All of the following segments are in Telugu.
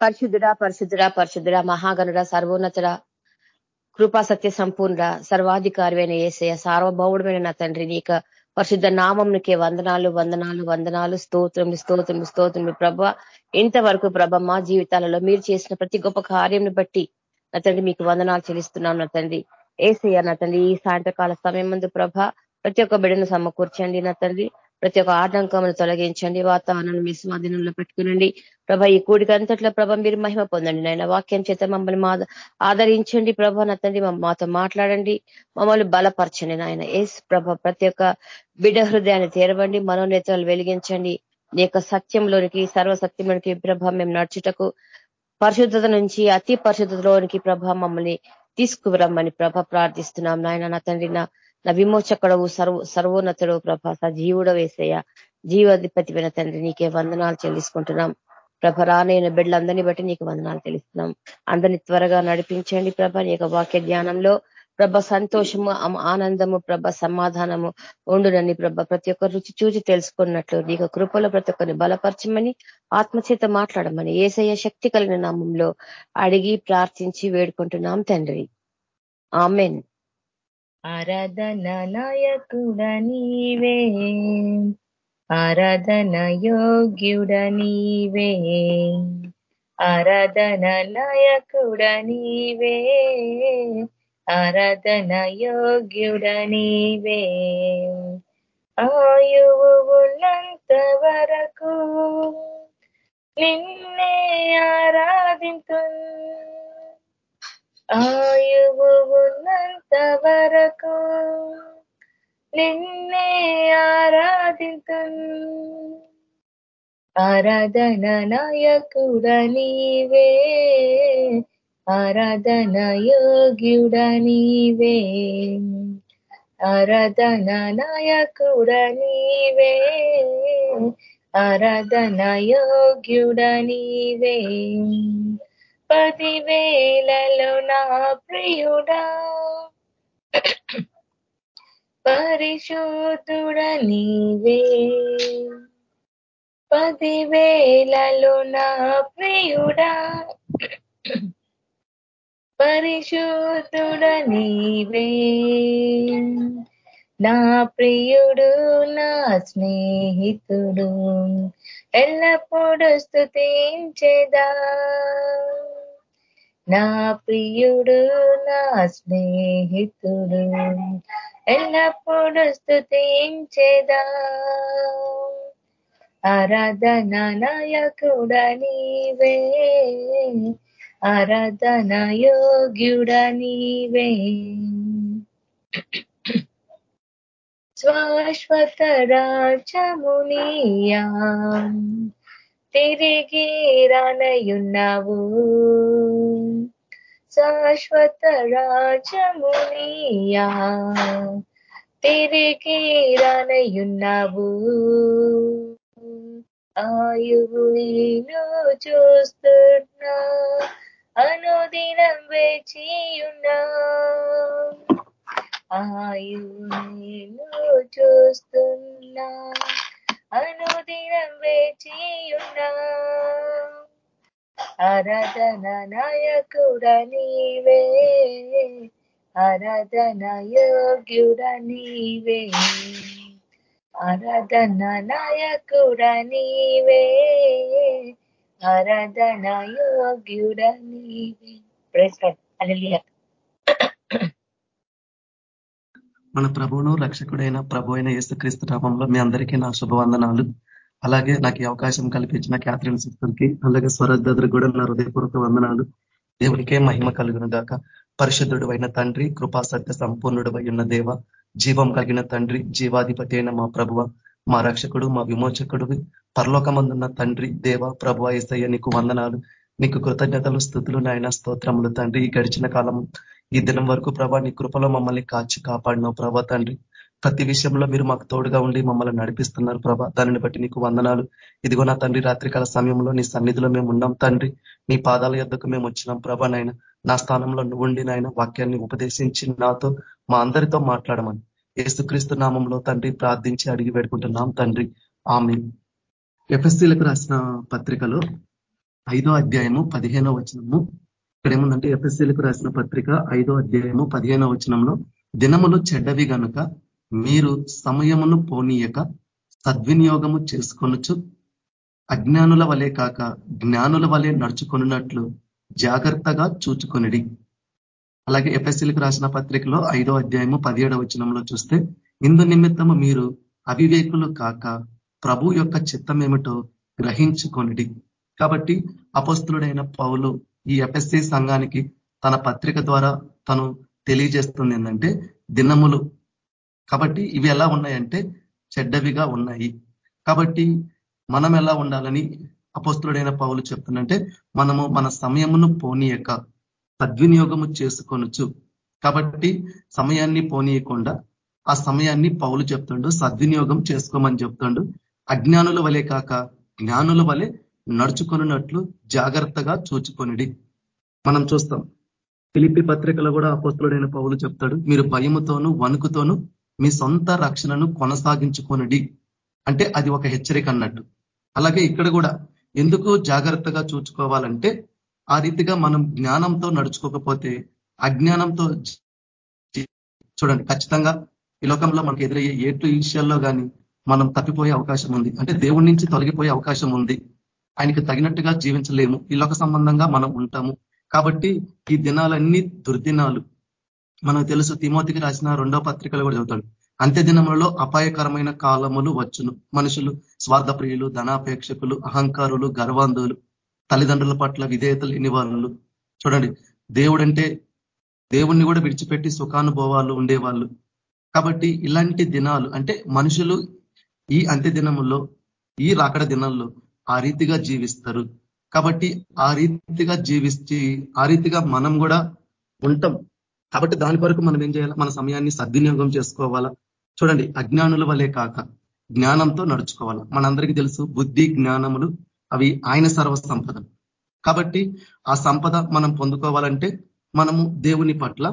పరిశుద్ధుడా పరిశుద్ధుడా పరిశుద్ధుడా మహాగనుడ సర్వోన్నతుడ కృపా సత్య సంపూర్ణ సర్వాధికారమైన ఏసయ సార్వభౌముడమైన నా తండ్రి నీక పరిశుద్ధ నామంకే వందనాలు వందనాలు వందనాలు స్తోత్రం స్తోత్రం స్తోత్రం ప్రభ ఇంతవరకు ప్రభ మా జీవితాలలో మీరు చేసిన ప్రతి గొప్ప కార్యం బట్టి నా తండ్రి మీకు వందనాలు చెల్లిస్తున్నాం నా తండ్రి. ఏసయ్య నా తండ్రి ఈ సాయంత్రకాల సమయం ముందు ప్రభ ప్రతి ఒక్క బిడ్డను సమకూర్చండి నా తండ్రి. ప్రతి ఒక్క ఆటంకమును తొలగించండి. వాతావరణం మీ స్వాధీనంలో పెట్టుకునండి. ప్రభ ఈ కూడిక అంతట్లో ప్రభ మీరు మహిమ పొందండి. నాయన వాక్యం చేత మమ్మల్ని మా ఆదరించండి. ప్రభ నా తండ్రి మాతో మాట్లాడండి. మమ్మల్ని బలపరచండి. నాయన ఏస్ ప్రభ ప్రతి ఒక్క బిడ హృదయాన్ని తీరవండి. మనోనేతలు వెలిగించండి. నీ యొక్క సత్యంలోనికి సర్వసత్యంలోనికి ప్రభ మేము నడుచుటకు పరిశుద్ధత నుంచి అతి పరిశుద్ధతలోనికి ప్రభ మమ్మల్ని తీసుకురమ్మని ప్రభ ప్రార్థిస్తున్నాం. నాయన నా తండ్రి నా నా విమోచకుడవు సర్వ సర్వోన్నతుడు ప్రభ సజీవుడ వేసయ్య జీవాధిపతి తండ్రి నీకే వందనాలు చెల్లించుకుంటున్నాం. ప్రభ రానైన బిడ్డలందరినీ బట్టి నీకు వందనాలు తెలుస్తున్నాం అందరినీ త్వరగా నడిపించండి ప్రభ. నీ వాక్య జ్ఞానంలో ప్రభ సంతోషము ఆనందము ప్రభ సమాధానము ఉండునని ప్రభ ప్రతి ఒక్క రుచి చూచి తెలుసుకున్నట్లు నీకు కృపలో ప్రతి ఒక్కరిని బలపరచమని ఆత్మచేత మాట్లాడమని ఏసయ్య శక్తి కలిగిన నామంలో అడిగి ప్రార్థించి వేడుకుంటున్నాం తండ్రి. ఆమెన్. ఆరాధన నాయకుడ నీవే ఆరాధన యోగ్యుడ నీవే ఆరాధన నాయకుడ నీవే ఆరాధన యోగ్యుడ నీవే ఆయువు ఉన్నంత వరకు నిన్నే ఆరాధింతు ఆయువు ఉన్నంత వరకు నిన్నే ఆరాధించు ఆరాధన నాయకుడ నీవే. ఆరాధన యోగ్యుడ నీవే. ఆరాధన నాయకుడ నీవే. ఆరాధన యోగ్యుడ నీవే. పదివేలలో నా ప్రియుడా. పరిశోధుడ నీవే. పదివేలలో నా ప్రియుడా. పరిశుద్ధుడ నీవే. నా ప్రియుడు నా స్నేహితుడు ఎల్లప్పుడూ స్థుతించేదా నా ప్రియుడు నా స్నేహితుడు ఎల్లప్పుడూ స్థుతించేదా ఆరాధన నాయకుడ నీవే ఆరాధన యోగ్యుడ నీవే శాశ్వత రాజమునియా తిరిగి రానయున్నావు శాశ్వత రాజమునియా తిరిగి రానయున్నావు ఆయువు నేను చూస్తున్నా. అనుదినం వేచియున్నా. ఆయువు నేను చూస్తున్నా అనుదినం వేచియున్నా. అరదన నాయకుడ నీవే ఆరాధన యోగ్యుడ నీవే అరదన నాయకుడ నీవే ఆరాధన యోగ్యుడ నీవే మన ప్రభువును రక్షకుడైన ప్రభు అయిన యేసుక్రీస్తు నామంలో మీ అందరికీ నా శుభవందనాలు. అలాగే నాకు అవకాశం కల్పించిన క్యాథరిన్ సిస్టర్కి అలాగే స్వరాజ్ దద్ర కూడా నా హృదయపూర్వక వందనాలు. దేవునికే మహిమ కలుగును గాక పరిశుద్ధుడు అయిన తండ్రి కృపా సత్య సంపూర్ణుడు ఉన్న దేవ జీవం కలిగిన తండ్రి జీవాధిపతి అయిన మా ప్రభువ మా రక్షకుడు మా విమోచకుడు పరలోకమందున్న తండ్రి దేవ ప్రభు ఏసయ్య నీకు వందనాలు. నీకు కృతజ్ఞతలు స్థుతులు నాయన స్తోత్రములు తండ్రి. గడిచిన కాలం ఈ దినం వరకు ప్రభా నీ కృపలో మమ్మల్ని కాచి కాపాడినావు ప్రభా తండ్రి. ప్రతి విషయంలో మీరు మాకు తోడుగా ఉండి మమ్మల్ని నడిపిస్తున్నారు ప్రభా. దానిని బట్టి నీకు వందనాలు. ఇదిగో నా తండ్రి రాత్రికాల సమయంలో నీ సన్నిధిలో మేము ఉన్నాం తండ్రి. నీ పాదాల యొద్దకు మేము వచ్చినాం ప్రభా నాయన. నా స్థానంలో ఉండి నాయన వాక్యాన్ని ఉపదేశించి నాతో మా అందరితో మాట్లాడమని. ఏసుక్రీస్తు నామంలో తండ్రి ప్రార్థించి అడిగి పెడుకుంటున్నాం తండ్రి. ఆమె ఎఫ్ఎస్సీలకు రాసిన పత్రికలో ఐదో అధ్యాయము పదిహేనో వచనము ఇక్కడ ఏముందంటే ఎఫ్ఎస్సీలకు రాసిన పత్రిక ఐదో అధ్యాయము పదిహేనో వచనంలో దినములు చెడ్డవి గనుక మీరు సమయమును పోనీయక సద్వినియోగము చేసుకొనొచ్చు అజ్ఞానుల వలె కాక జ్ఞానుల వలె నడుచుకున్నట్లు జాగ్రత్తగా చూచుకొనిడి. అలాగే ఎఫ్ఎస్సీలకు రాసిన పత్రికలో ఐదో అధ్యాయము పదిహేడవ వచనంలో చూస్తే ఇందు నిమిత్తము మీరు అవివేకులు కాక ప్రభు యొక్క చిత్తం ఏమిటో గ్రహించుకొనిడి. కాబట్టి అపస్తుడైన పౌలు ఈ ఎఫ్ఎస్సి సంఘానికి తన పత్రిక ద్వారా తను తెలియజేస్తుంది ఏంటంటే దినములు. కాబట్టి ఇవి ఎలా ఉన్నాయంటే చెడ్డవిగా ఉన్నాయి. కాబట్టి మనం ఎలా ఉండాలని అపస్తుడైన పౌలు చెప్తుందంటే మనము మన సమయమును పోనీయక సద్వినియోగము చేసుకొనొచ్చు కాబట్టి సమయాన్ని పోనీయకుండా ఆ సమయాన్ని పౌలు చెప్తుండు సద్వినియోగం చేసుకోమని చెప్తుండు. అజ్ఞానుల వలె కాక జ్ఞానుల వలె నడుచుకున్నట్లు జాగ్రత్తగా చూచుకొనిడి. మనం చూస్తాం. ఫిలిపి పత్రికలో కూడా అపోస్తుడైన పౌలు చెప్తాడు మీరు భయముతోనూ వణుకుతోనూ మీ సొంత రక్షణను కొనసాగించుకొనిడి. అంటే అది ఒక హెచ్చరిక అన్నట్టు. అలాగే ఇక్కడ కూడా ఎందుకు జాగ్రత్తగా చూచుకోవాలంటే ఆ రీతిగా మనం జ్ఞానంతో నడుచుకోకపోతే అజ్ఞానంతో చూడండి ఖచ్చితంగా ఈ లోకంలో మనకు ఎదురయ్యే ఏటు విషయాల్లో కానీ మనం తప్పిపోయే అవకాశం ఉంది. అంటే దేవుడి నుంచి తొలగిపోయే అవకాశం ఉంది. ఆయనకు తగినట్టుగా జీవించలేము. ఈ లోక సంబంధంగా మనం ఉంటాము. కాబట్టి ఈ దినాలన్నీ దుర్దినాలు. మనకు తెలుసు తిమోతికి రాసిన రెండో పత్రికలు కూడా చదువుతాడు. అంత్య దినములలో అపాయకరమైన కాలములు వచ్చును. మనుషులు స్వార్థప్రియులు ధనాపేక్షకులు అహంకారులు గర్వాంధులు తల్లిదండ్రుల పట్ల విధేయత లేని వాళ్ళు చూడండి దేవుడంటే దేవుణ్ణి కూడా విడిచిపెట్టి సుఖానుభవాలు ఉండేవాళ్ళు. కాబట్టి ఇలాంటి దినాలు అంటే మనుషులు ఈ అంత్య దినముల్లో ఈ రాకడ దినాల్లో ఆ రీతిగా జీవిస్తారు. కాబట్టి ఆ రీతిగా జీవించి ఆ రీతిగా మనం కూడా ఉంటాం. కాబట్టి దాని కొరకు మనం ఏం చేయాలి? మన సమయాన్ని సద్వినియోగం చేసుకోవాలా? చూడండి అజ్ఞానుల వలె కాక జ్ఞానంతో నడుచుకోవాలా? మనందరికీ తెలుసు బుద్ధి జ్ఞానములు అవి ఆయన సర్వ సంపద కాబట్టి ఆ సంపద మనం పొందుకోవాలంటే మనము దేవుని పట్ల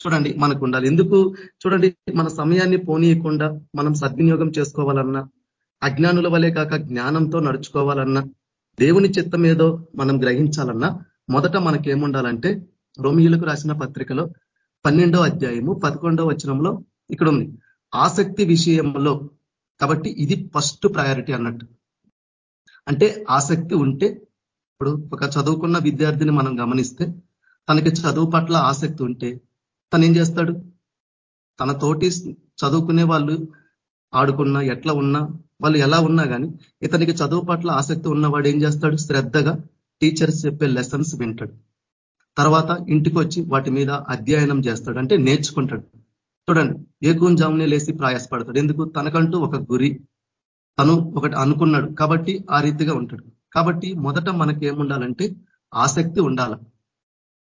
చూడండి మనకు ఉండాలి. ఎందుకు? చూడండి మన సమయాన్ని పోనీయకుండా మనం సద్వినియోగం చేసుకోవాలన్నా అజ్ఞానుల వలె కాక జ్ఞానంతో నడుచుకోవాలన్నా దేవుని చిత్తం ఏదో మనం గ్రహించాలన్నా మొదట మనకేముండాలంటే రోమియులకు రాసిన పత్రికలో పన్నెండో అధ్యాయము పదకొండో వచనంలో ఇక్కడ ఉంది ఆసక్తి విషయంలో కాబట్టి ఇది ఫస్ట్ ప్రయారిటీ అన్నట్టు. అంటే ఆసక్తి ఉంటే ఇప్పుడు ఒక చదువుకున్న విద్యార్థిని మనం గమనిస్తే తనకి చదువు పట్ల ఆసక్తి ఉంటే తను ఏం చేస్తాడు? తన తోటి చదువుకునే వాళ్ళు ఆడుకున్నా ఎట్లా ఉన్నా వాళ్ళు ఎలా ఉన్నా కానీ ఇతనికి చదువు పట్ల ఆసక్తి ఉన్నవాడు ఏం చేస్తాడు? శ్రద్ధగా టీచర్స్ చెప్పే లెసన్స్ వింటాడు. తర్వాత ఇంటికి వచ్చి వాటి మీద అధ్యయనం చేస్తాడు. అంటే నేర్చుకుంటాడు. చూడండి ఏకూంజామునే లేసి ప్రయాసపడతాడు. ఎందుకు? తనకంటూ ఒక గురి. తను ఒకటి అనుకున్నాడు కాబట్టి ఆ రీతిగా ఉంటాడు. కాబట్టి మొదట మనకి ఏముండాలంటే ఆసక్తి ఉండాల.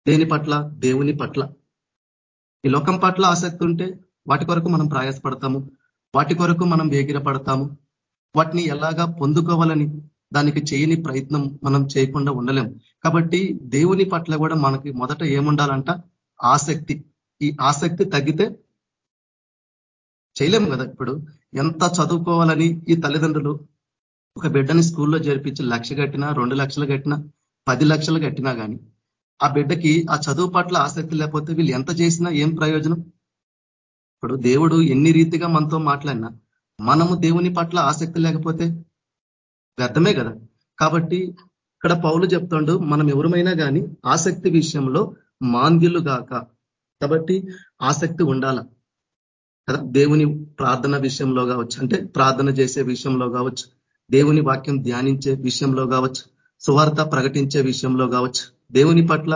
దేని పట్ల? దేవుని పట్ల. ఈ లోకం పట్ల ఆసక్తి ఉంటే వాటి కొరకు మనం ప్రయాసపడతాము. వాటి కొరకు మనం వేగిరపడతాము. వాటిని ఎలాగా పొందుకోవాలని దానికి చేయని ప్రయత్నం మనం చేయకుండా ఉండలేం. కాబట్టి దేవుని పట్ల కూడా మనకి మొదట ఏముండాలంట? ఆసక్తి. ఈ ఆసక్తి తగ్గితే చేయలేము కదా ఇప్పుడు? ఎంత చదువుకోవాలని ఈ తల్లిదండ్రులు ఒక బిడ్డని స్కూల్లో చేర్పించి లక్ష కట్టినా రెండు లక్షలు కట్టినా పది లక్షలు కట్టినా కానీ ఆ బిడ్డకి ఆ చదువు పట్ల ఆసక్తి లేకపోతే వీళ్ళు ఎంత చేసినా ఏం ప్రయోజనం? ఇప్పుడు దేవుడు ఎన్ని రీతిగా మనతో మాట్లాడినా మనము దేవుని పట్ల ఆసక్తి లేకపోతే? వ్యర్థమే కదా? కాబట్టి ఇక్కడ పౌలు చెప్తాడు మనం ఎవరమైనా కానీ ఆసక్తి విషయంలో మాంద్యులు గాక కాబట్టి ఆసక్తి ఉండాల. కదా? దేవుని ప్రార్థన విషయంలో కావచ్చు అంటే ప్రార్థన చేసే విషయంలో కావచ్చు దేవుని వాక్యం ధ్యానించే విషయంలో కావచ్చు సువార్త ప్రకటించే విషయంలో కావచ్చు దేవుని పట్ల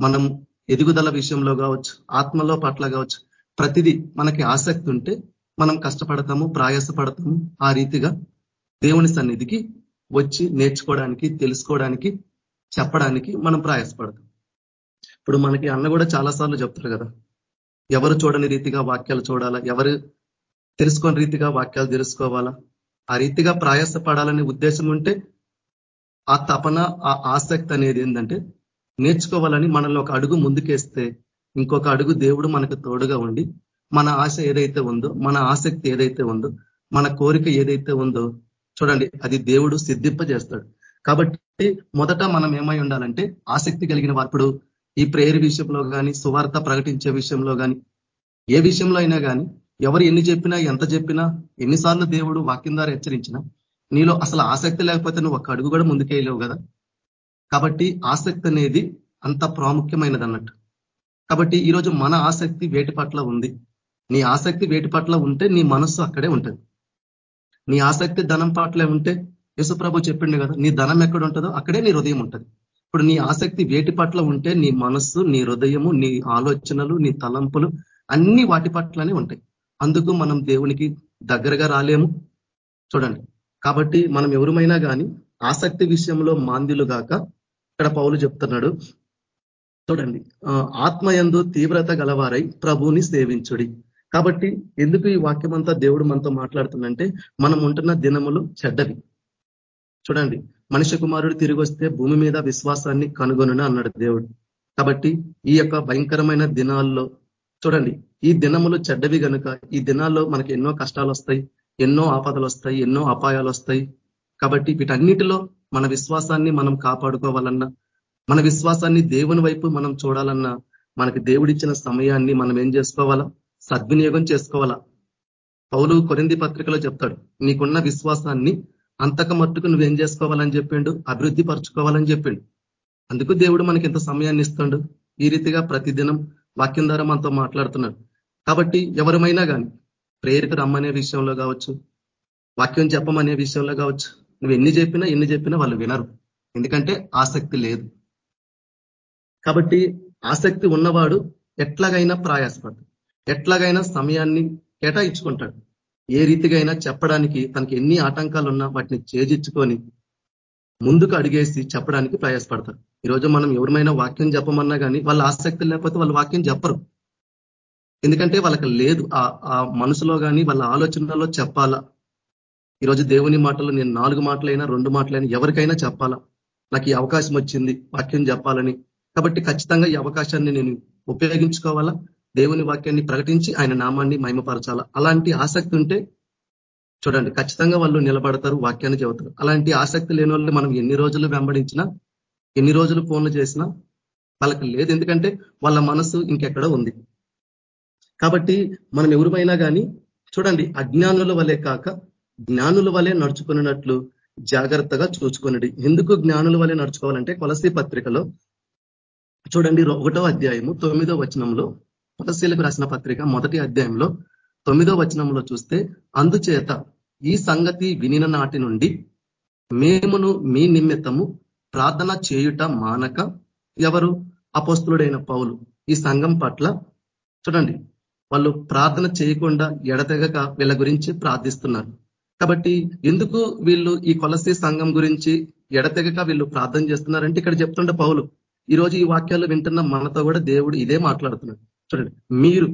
మనం ఎదుగుదల విషయంలో కావచ్చు ఆత్మలో పట్ల కావచ్చు ప్రతిదీ మనకి ఆసక్తి ఉంటే మనం కష్టపడతాము ప్రయాసపడతాము ఆ రీతిగా దేవుని సన్నిధికి వచ్చి నేర్చుకోవడానికి తెలుసుకోవడానికి చెప్పడానికి మనం ప్రయాసపడతాం. ఇప్పుడు మనకి అన్న కూడా చాలాసార్లు చెప్తారు కదా. ఎవరు చూడని రీతిగా వాక్యాలు చూడాలా? ఎవరు తెలుసుకోని రీతిగా వాక్యాలు తెలుసుకోవాలా? ఆ రీతిగా ప్రయాసపడాలనే ఉద్దేశం ఉంటే ఆ తపన ఆ ఆసక్తి అనేది ఏంటంటే నేర్చుకోవాలని మనల్ని ఒక అడుగు ముందుకేస్తే ఇంకొక అడుగు దేవుడు మనకు తోడుగా ఉండి మన ఆశ ఏదైతే ఉందో మన ఆసక్తి ఏదైతే ఉందో మన కోరిక ఏదైతే ఉందో చూడండి అది దేవుడు సిద్ధింపజేస్తాడు. కాబట్టి మొదట మనం ఏమై ఉండాలంటే ఆసక్తి కలిగిన ఇప్పుడు ఈ ప్రేయర్ విషయంలో కానీ సువార్త ప్రకటించే విషయంలో కానీ ఏ విషయంలో అయినా కానీ ఎవరు ఎన్ని చెప్పినా ఎంత చెప్పినా ఎన్నిసార్లు దేవుడు వాక్యం ద్వారా హెచ్చరించినా నీలో అసలు ఆసక్తి లేకపోతే నువ్వు ఒక అడుగు కూడా ముందుకేయలేవు కదా? కాబట్టి ఆసక్తి అనేది అంత ప్రాముఖ్యమైనది అన్నట్టు కాబట్టి ఈరోజు మన ఆసక్తి వేటి పట్ల ఉంది? నీ ఆసక్తి వేటి పట్ల ఉంటే నీ మనస్సు అక్కడే ఉంటుంది. నీ ఆసక్తి ధనం పట్లే ఉంటే యశుప్రభు చెప్పిండు కదా నీ ధనం ఎక్కడ ఉంటుందో అక్కడే నీ హృదయం ఉంటుంది. ఇప్పుడు నీ ఆసక్తి వేటి పట్ల ఉంటే నీ మనస్సు నీ హృదయము నీ ఆలోచనలు నీ తలంపులు అన్ని వాటి పట్లనే ఉంటాయి. అందుకు మనం దేవునికి దగ్గరగా రాలేము. చూడండి. కాబట్టి మనం ఎవరుమైనా కానీ ఆసక్తి విషయంలో మాంద్యులు గాక ఇక్కడ పౌలు చెప్తున్నాడు. చూడండి. ఆత్మయందు తీవ్రత గలవారై ప్రభుని సేవించుడి. కాబట్టి ఎందుకు ఈ వాక్యం అంతా దేవుడు మనతో మాట్లాడుతుందంటే మనం ఉంటున్న దినములు చెడ్డవి. చూడండి మనిషి కుమారుడు తిరిగి వస్తే భూమి మీద విశ్వాసాన్ని కనుగొనని అన్నాడు దేవుడు. కాబట్టి ఈ యొక్క భయంకరమైన దినాల్లో చూడండి ఈ దినములు చెడ్డవి కనుక ఈ దినాల్లో మనకి ఎన్నో కష్టాలు వస్తాయి ఎన్నో ఆపదలు వస్తాయి ఎన్నో అపాయాలు వస్తాయి కాబట్టి వీటన్నిటిలో మన విశ్వాసాన్ని మనం కాపాడుకోవాలన్నా మన విశ్వాసాన్ని దేవుని వైపు మనం చూడాలన్నా మనకి దేవుడిచ్చిన సమయాన్ని మనం ఏం చేసుకోవాలా? సద్వినియోగం చేసుకోవాలా? పౌలు కొరింది పత్రికలో చెప్తాడు నీకున్న విశ్వాసాన్ని అంతక మట్టుకు నువ్వేం చేసుకోవాలని చెప్పిండు? అభివృద్ధి పరచుకోవాలని చెప్పిండు. అందుకు దేవుడు మనకి ఎంత సమయాన్ని ఇస్తాడు. ఈ రీతిగా ప్రతిదినం వాక్యం ద్వారా మనతో మాట్లాడుతున్నాడు. కాబట్టి ఎవరమైనా కానీ ప్రేరిక రమ్మనే విషయంలో కావచ్చు వాక్యం చెప్పమనే విషయంలో కావచ్చు నువ్వు ఎన్ని చెప్పినా ఎన్ని చెప్పినా వాళ్ళు వినరు. ఎందుకంటే ఆసక్తి లేదు. కాబట్టి ఆసక్తి ఉన్నవాడు ఎట్లాగైనా ప్రయాసపడతాడు. ఎట్లాగైనా సమయాన్ని కేటాయించుకుంటాడు. ఏ రీతిగా చెప్పడానికి తనకి ఎన్ని ఆటంకాలు ఉన్నా వాటిని చేజిచ్చుకొని ముందుకు అడిగేసి చెప్పడానికి ప్రయాసపడతారు ఈరోజు మనం ఎవరిమైనా వాక్యం చెప్పమన్నా కానీ వాళ్ళ ఆసక్తి లేకపోతే వాళ్ళు వాక్యం చెప్పరు. ఎందుకంటే వాళ్ళకి లేదు. ఆ మనసులో కానీ వాళ్ళ ఆలోచనలో చెప్పాలా? ఈరోజు దేవుని మాటలు నేను నాలుగు మాటలైనా రెండు మాటలైనా ఎవరికైనా చెప్పాలా? నాకు ఈ అవకాశం వచ్చింది వాక్యం చెప్పాలని. కాబట్టి ఖచ్చితంగా ఈ అవకాశాన్ని నేను ఉపయోగించుకోవాలా? దేవుని వాక్యాన్ని ప్రకటించి ఆయన నామాన్ని మహిమపరచాలా? అలాంటి ఆసక్తి ఉంటే చూడండి ఖచ్చితంగా వాళ్ళు నిలబడతారు వాక్యాన్ని చెబుతారు. అలాంటి ఆసక్తి లేని వాళ్ళు మనం ఎన్ని రోజులు వెంబడించినా ఎన్ని రోజులు ఫోన్లు చేసినా వాళ్ళకి లేదు. ఎందుకంటే వాళ్ళ మనసు ఇంకెక్కడ ఉంది. కాబట్టి మనం ఎవరిమైనా కానీ చూడండి అజ్ఞానుల వలె కాక జ్ఞానుల వలె నడుచుకున్నట్లు జాగ్రత్తగా చూసుకున్నది ఎందుకు జ్ఞానుల వలె నడుచుకోవాలంటే కొలసీ పత్రికలో చూడండి ఒకటో అధ్యాయము తొమ్మిదో వచనంలో కొలసీలకు రాసిన పత్రిక మొదటి అధ్యాయంలో తొమ్మిదో వచనంలో చూస్తే అందుచేత ఈ సంగతి వినిన నాటి నుండి మేమును మీ నిమిత్తము ప్రార్థన చేయుట మానక ఎవరు? అపోస్తుడైన పౌలు. ఈ సంఘం పట్ల చూడండి వాళ్ళు ప్రార్థన చేయకుండా ఎడతెగక వీళ్ళ గురించి ప్రార్థిస్తున్నారు. కాబట్టి ఎందుకు వీళ్ళు ఈ కొలసి సంఘం గురించి ఎడతెగక వీళ్ళు ప్రార్థన చేస్తున్నారంటే ఇక్కడ చెప్తుండే పౌలు. ఈరోజు ఈ వాక్యాలు వింటున్న మనతో కూడా దేవుడు ఇదే మాట్లాడుతున్నాడు. చూడండి. మీరు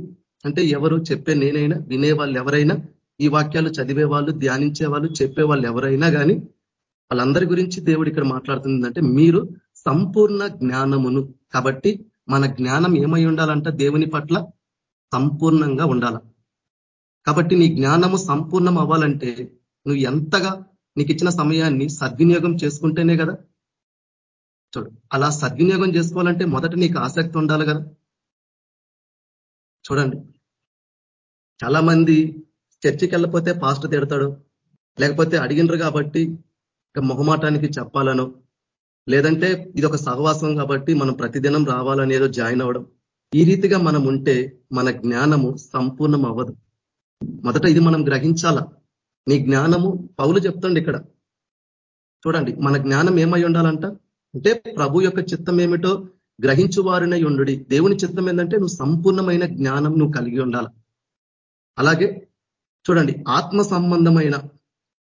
అంటే ఎవరు చెప్పే నేనైనా వినే వాళ్ళు ఎవరైనా ఈ వాక్యాలు చదివే వాళ్ళు ధ్యానించే వాళ్ళు చెప్పే వాళ్ళు ఎవరైనా కానీ వాళ్ళందరి గురించి దేవుడు ఇక్కడ మాట్లాడుతుందంటే మీరు సంపూర్ణ జ్ఞానమును. కాబట్టి మన జ్ఞానం ఏమై ఉండాలంట దేవుని పట్ల? సంపూర్ణంగా ఉండాల. కాబట్టి నీ జ్ఞానము సంపూర్ణం అవ్వాలంటే నువ్వు ఎంతగా నీకు ఇచ్చిన సమయాన్ని సద్వినియోగం చేసుకుంటేనే కదా. చూడు అలా సద్వినియోగం చేసుకోవాలంటే మొదట నీకు ఆసక్తి ఉండాలి కదా. చూడండి. చాలా మంది చర్చికి వెళ్ళపోతే పాస్ట్ తిడతాడు. లేకపోతే అడిగినరు కాబట్టి మొహమాటానికి చెప్పాలను. లేదంటే ఇది ఒక సహవాసం కాబట్టి మనం ప్రతిదినం రావాలనేదో జాయిన్ అవ్వడం. ఈ రీతిగా మనం ఉంటే మన జ్ఞానము సంపూర్ణం అవ్వదు మొదట ఇది మనం గ్రహించాల? నీ జ్ఞానము పౌలు చెప్తండి ఇక్కడ. చూడండి మన జ్ఞానం ఏమై ఉండాలంట? అంటే ప్రభు యొక్క చిత్తం ఏమిటో గ్రహించు వారినై ఉండు దేవుని చిత్తం ఏంటంటే నువ్వు సంపూర్ణమైన జ్ఞానం నువ్వు కలిగి ఉండాల. అలాగే చూడండి ఆత్మ సంబంధమైన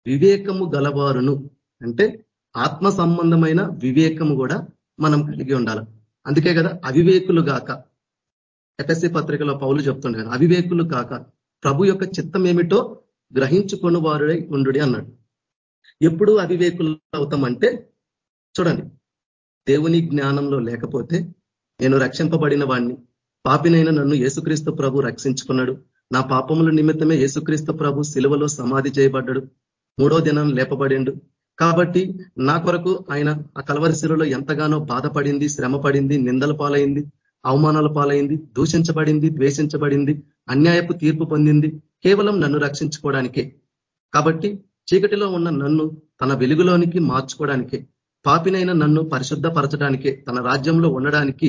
వివేకము గలవారును అంటే ఆత్మ సంబంధమైన వివేకము కూడా మనం కలిగి ఉండాలి. అందుకే కదా అవివేకులు గాక. ఎఫ్ఎస్సి పత్రికలో పౌలు చెప్తుండే కదా అవివేకులు కాక ప్రభు యొక్క చిత్తం ఏమిటో గ్రహించుకొని వారుడై ఉండు అన్నాడు. ఎప్పుడు అవివేకులు అవుతామంటే చూడండి దేవుని జ్ఞానంలో లేకపోతే నేను రక్షింపబడిన వాడిని పాపినైనా నన్ను యేసుక్రీస్తు ప్రభు రక్షించుకున్నాడు. నా పాపముల నిమిత్తమే యేసుక్రీస్తు ప్రభు శిలువలో సమాధి చేయబడ్డాడు. మూడో దినం లేపబడిండు. కాబట్టి నా కొరకు ఆయన ఆ కలవరిశిలో ఎంతగానో బాధపడింది శ్రమ పడింది నిందల పాలైంది అవమానాల పాలైంది దూషించబడింది ద్వేషించబడింది అన్యాయపు తీర్పు పొందింది కేవలం నన్ను రక్షించుకోవడానికే. కాబట్టి చీకటిలో ఉన్న నన్ను తన వెలుగులోనికి మార్చుకోవడానికే. పాపినైన నన్ను పరిశుద్ధపరచడానికే తన రాజ్యంలో ఉండడానికి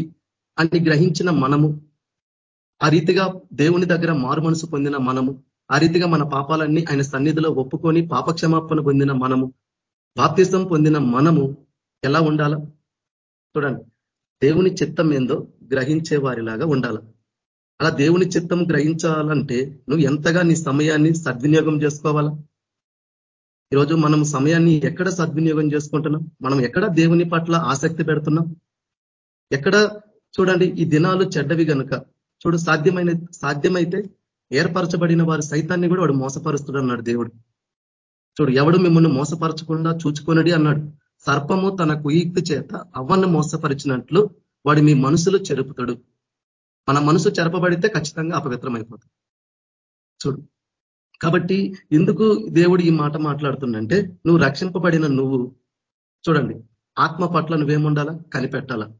అని గ్రహించిన మనము ఆ రీతిగా దేవుని దగ్గర మారు మనసు పొందిన మనము ఆ రీతిగా మన పాపాలన్నీ ఆయన సన్నిధిలో ఒప్పుకొని పాపక్షమాపణ పొందిన మనము బాప్తిసం పొందిన మనము ఎలా ఉండాల? చూడండి. దేవుని చిత్తం ఏందో గ్రహించే వారిలాగా ఉండాల. అలా దేవుని చిత్తం గ్రహించాలంటే నువ్వు ఎంతగా నీ సమయాన్ని సద్వినియోగం చేసుకోవాలా? ఈరోజు మనం సమయాన్ని ఎక్కడ సద్వినియోగం చేసుకుంటున్నాం? మనం ఎక్కడ దేవుని పట్ల ఆసక్తి పెడుతున్నాం? ఎక్కడ చూడండి ఈ దినాలు చెడ్డవి గనుక. చూడు సాధ్యమైన సాధ్యమైతే ఏర్పరచబడిన వారి సైతాన్ని కూడా వాడు మోసపరుస్తుడు అన్నాడు దేవుడు. చూడు ఎవడు మిమ్మల్ని మోసపరచకుండా చూచుకొనడి అన్నాడు. సర్పము తన కుయుక్తి చేత అవ్వను మోసపరిచినట్లు వాడు మీ మనసులు చెరుపుతాడు. మన మనసు చెరపబడితే ఖచ్చితంగా అపవిత్రమైపోతుంది చూడు కాబట్టి ఎందుకు దేవుడు ఈ మాట మాట్లాడుతుండంటే నువ్వు రక్షింపబడిన నువ్వు. చూడండి ఆత్మ పట్ల నువ్వేముండాలా? కనిపెట్టాలా?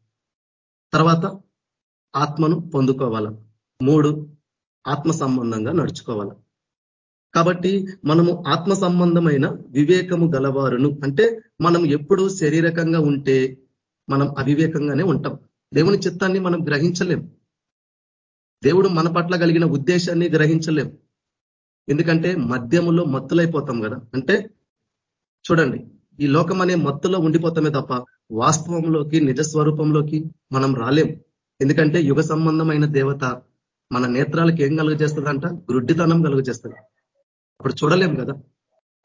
తర్వాత ఆత్మను పొందుకోవాలా? మూడు ఆత్మ సంబంధంగా నడుచుకోవాలా? కాబట్టి మనము ఆత్మ సంబంధమైన వివేకము గలవారును అంటే మనం ఎప్పుడు శరీరకంగా ఉంటే మనం అవివేకంగానే ఉంటాం. దేవుని చిత్తాన్ని మనం గ్రహించలేం. దేవుడు మన పట్ల కలిగిన ఉద్దేశాన్ని గ్రహించలేం. ఎందుకంటే మద్యములో మత్తులైపోతాం కదా. అంటే చూడండి ఈ లోకం అనే మత్తులో ఉండిపోతామే తప్ప వాస్తవంలోకి నిజ స్వరూపంలోకి మనం రాలేం. ఎందుకంటే యుగ సంబంధమైన దేవత మన నేత్రాలకు ఏం కలుగజేస్తుందంట? గ్రుడ్డితనం కలుగజేస్తుంది. అప్పుడు చూడలేం కదా.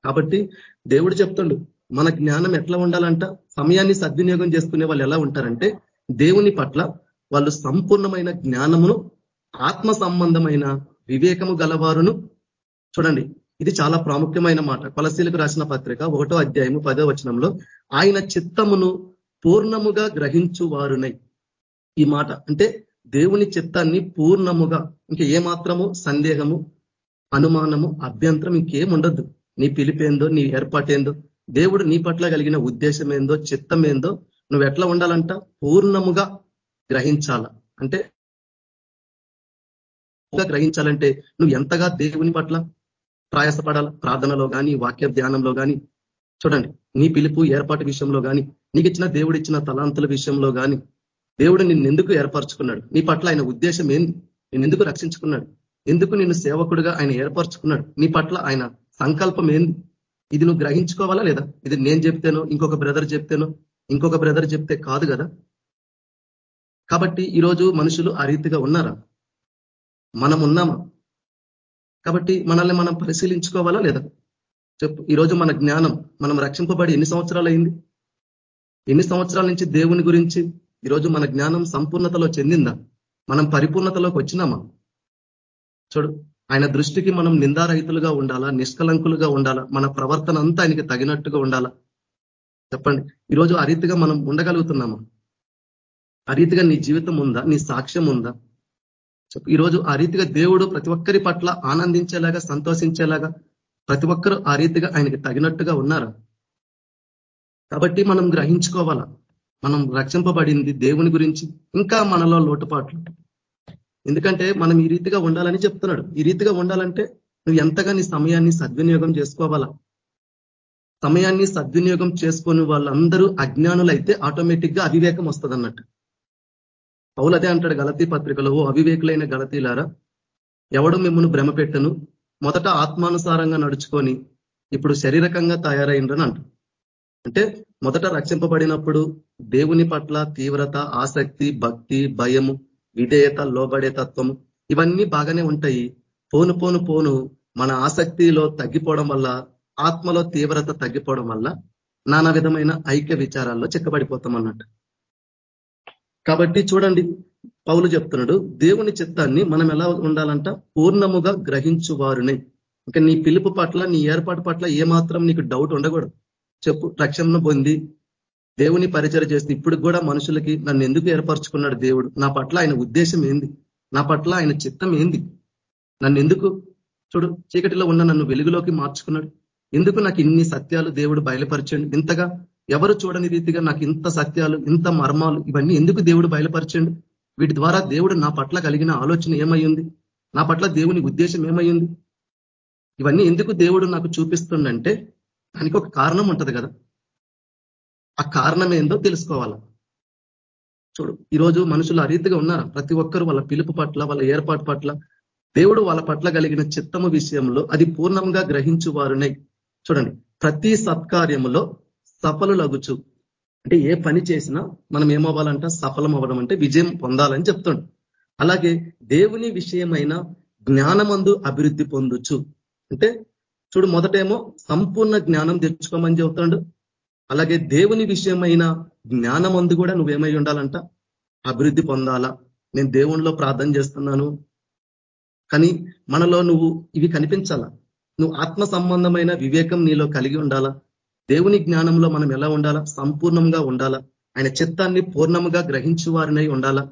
కాబట్టి దేవుడు చెప్తుండు మన జ్ఞానం ఎట్లా ఉండాలంట? సమయాన్ని సద్వినియోగం చేసుకునే వాళ్ళు ఎలా ఉంటారంటే దేవుని పట్ల వాళ్ళు సంపూర్ణమైన జ్ఞానమును ఆత్మ సంబంధమైన వివేకము గలవారును చూడండి ఇది చాలా ప్రాముఖ్యమైన మాట. కొలసీలకు రాసిన పత్రిక ఒకటో అధ్యాయము పదో వచనంలో ఆయన చిత్తమును పూర్ణముగా గ్రహించు వారునై ఈ మాట అంటే దేవుని చిత్తాన్ని పూర్ణముగా ఇంక ఏమాత్రము సందేహము అనుమానము అభ్యంతరం ఇంకేం ఉండద్దు. నీ పిలిపేందో నీ ఏర్పాటేందో దేవుడు నీ పట్ల కలిగిన ఉద్దేశం ఏందో చిత్తం ఏందో నువ్వు ఎట్లా ఉండాలంట? పూర్ణముగా గ్రహించాల. అంటే గ్రహించాలంటే నువ్వు ఎంతగా దేవుని పట్ల ప్రయాసపడాల? ప్రార్థనలో కానీ వాక్య ధ్యానంలో కానీ చూడండి నీ పిలుపు ఏర్పాటు విషయంలో కానీ నీకు ఇచ్చిన దేవుడు ఇచ్చిన తలాంతుల విషయంలో కానీ దేవుడు నిన్నెందుకు ఏర్పరచుకున్నాడు? నీ పట్ల ఆయన ఉద్దేశం ఏంది? నిన్నెందుకు రక్షించుకున్నాడు? ఎందుకు నిన్ను సేవకుడుగా ఆయన ఏర్పరచుకున్నాడు? నీ పట్ల ఆయన సంకల్పం ఏంది? ఇది నువ్వు గ్రహించుకోవాలా లేదా? ఇది నేను చెప్తేనో ఇంకొక బ్రదర్ చెప్తేనో? ఇంకొక బ్రదర్ చెప్తే కాదు కదా? కాబట్టి ఈరోజు మనుషులు ఆ రీతిగా ఉన్నారా? మనం ఉన్నామా కాబట్టి మనల్ని మనం పరిశీలించుకోవాలా లేదా? చెప్పు. ఈరోజు మన జ్ఞానం మనం రక్షింపబడి ఎన్ని సంవత్సరాలు అయింది? ఎన్ని సంవత్సరాల నుంచి దేవుని గురించి ఈరోజు మన జ్ఞానం సంపూర్ణతలో చెందిందా? మనం పరిపూర్ణతలోకి వచ్చినామా? చూడు ఆయన దృష్టికి మనం నిందారహితులుగా ఉండాలా నిష్కలంకులుగా ఉండాలా మన ప్రవర్తన అంతా ఆయనకి తగినట్టుగా ఉండాలా? చెప్పండి. ఈరోజు ఆ రీతిగా మనం ఉండగలుగుతున్నామా? ఆ రీతిగా నీ జీవితం ఉందా? నీ సాక్ష్యం ఉందా? ఈరోజు ఆ రీతిగా దేవుడు ప్రతి ఒక్కరి పట్ల ఆనందించేలాగా సంతోషించేలాగా ప్రతి ఒక్కరు ఆ రీతిగా ఆయనకి తగినట్టుగా ఉన్నారా. కాబట్టి మనం గ్రహించుకోవాలా? మనం రక్షింపబడింది దేవుని గురించి ఇంకా మనలో లోటుపాట్లు. ఎందుకంటే మనం ఈ రీతిగా ఉండాలని చెప్తున్నాడు. ఈ రీతిగా ఉండాలంటే నువ్వు ఎంతగా నీ సమయాన్ని సద్వినియోగం చేసుకోవాలా? సమయాన్ని సద్వినియోగం చేసుకుని వాళ్ళందరూ అజ్ఞానులైతే ఆటోమేటిక్గా అవివేకం వస్తుంది అన్నట్టు పౌలు అదే అంటాడు గలతీ పత్రికలో ఓ అవివేకులైన గలతీలారా ఎవడు మిమ్మల్ని భ్రమ పెట్టను మొదట ఆత్మానుసారంగా నడుచుకొని ఇప్పుడు శరీరకంగా తయారైండ్రని అంట. అంటే మొదట రక్షింపబడినప్పుడు దేవుని పట్ల తీవ్రత ఆసక్తి భక్తి భయము విధేయత లోబడే తత్వము ఇవన్నీ బాగానే ఉంటాయి. పోను పోను పోను మన ఆసక్తిలో తగ్గిపోవడం వల్ల ఆత్మలో తీవ్రత తగ్గిపోవడం వల్ల నానా విధమైన ఐక్య విచారాల్లో చిక్కబడిపోతాం అన్నట్టు కాబట్టి చూడండి పౌలు చెప్తున్నాడు దేవుని చిత్తాన్ని మనం ఎలా ఉండాలంట? పూర్ణముగా గ్రహించువారునే. ఇంకా నీ పిలుపు పట్ల నీ ఏర్పాటు పట్ల ఏమాత్రం నీకు డౌట్ ఉండకూడదు. చెప్పు రక్షణను పొంది దేవుని పరిచయం చేస్తే ఇప్పుడు కూడా మనుషులకి నన్ను ఎందుకు ఏర్పరచుకున్నాడు దేవుడు? నా పట్ల ఆయన ఉద్దేశం ఏంది? నా పట్ల ఆయన చిత్తం ఏంది? నన్ను ఎందుకు? చూడు చీకటిలో ఉన్న నన్ను వెలుగులోకి మార్చుకున్నాడు. ఎందుకు నాకు ఇన్ని సత్యాలు దేవుడు బయలుపరచండి? ఇంతగా ఎవరు చూడని రీతిగా నాకు ఇంత సత్యాలు ఇంత మర్మాలు ఇవన్నీ ఎందుకు దేవుడు బయలుపరచండు? వీటి ద్వారా దేవుడు నా పట్ల కలిగిన ఆలోచన ఏమయ్యింది? నా పట్ల దేవుని ఉద్దేశం ఏమయ్యింది? ఇవన్నీ ఎందుకు దేవుడు నాకు చూపిస్తుండంటే దానికి ఒక కారణం ఉంటుంది కదా. ఆ కారణం ఏందో తెలుసుకోవాలా? చూడు ఈరోజు మనుషులు ఆ రీతిగా ఉన్నారా? ప్రతి ఒక్కరు వాళ్ళ పిలుపు పట్ల వాళ్ళ ఏర్పాటు పట్ల దేవుడు వాళ్ళ పట్ల కలిగిన చిత్తము విషయంలో అది పూర్ణంగా గ్రహించు వారునై చూడండి ప్రతి సత్కార్యములో సఫలులగుచు. అంటే ఏ పని చేసినా మనం ఏమవ్వాలంట? సఫలం అవ్వడం అంటే విజయం పొందాలని చెప్తుండు. అలాగే దేవుని విషయమైన జ్ఞానమందు అభివృద్ధి పొందొచ్చు అంటే చూడు మొదటేమో సంపూర్ణ జ్ఞానం తెచ్చుకోమని చెబుతాడు అలాగే దేవుని విషయమైన జ్ఞానమందు కూడా నువ్వేమై ఉండాలంట? అభివృద్ధి పొందాలా? నేను దేవుణ్ణిలో ప్రార్థన చేస్తున్నాను. కానీ మనలో నువ్వు ఇవి కనిపించాలా? నువ్వు ఆత్మ సంబంధమైన వివేకం నీలో కలిగి ఉండాలా? దేవుని జ్ఞానంలో మనం ఎలా ఉండాలా? సంపూర్ణంగా ఉండాలా? ఆయన చిత్తాన్ని పూర్ణముగా గ్రహించు వారినై ఉండాలా?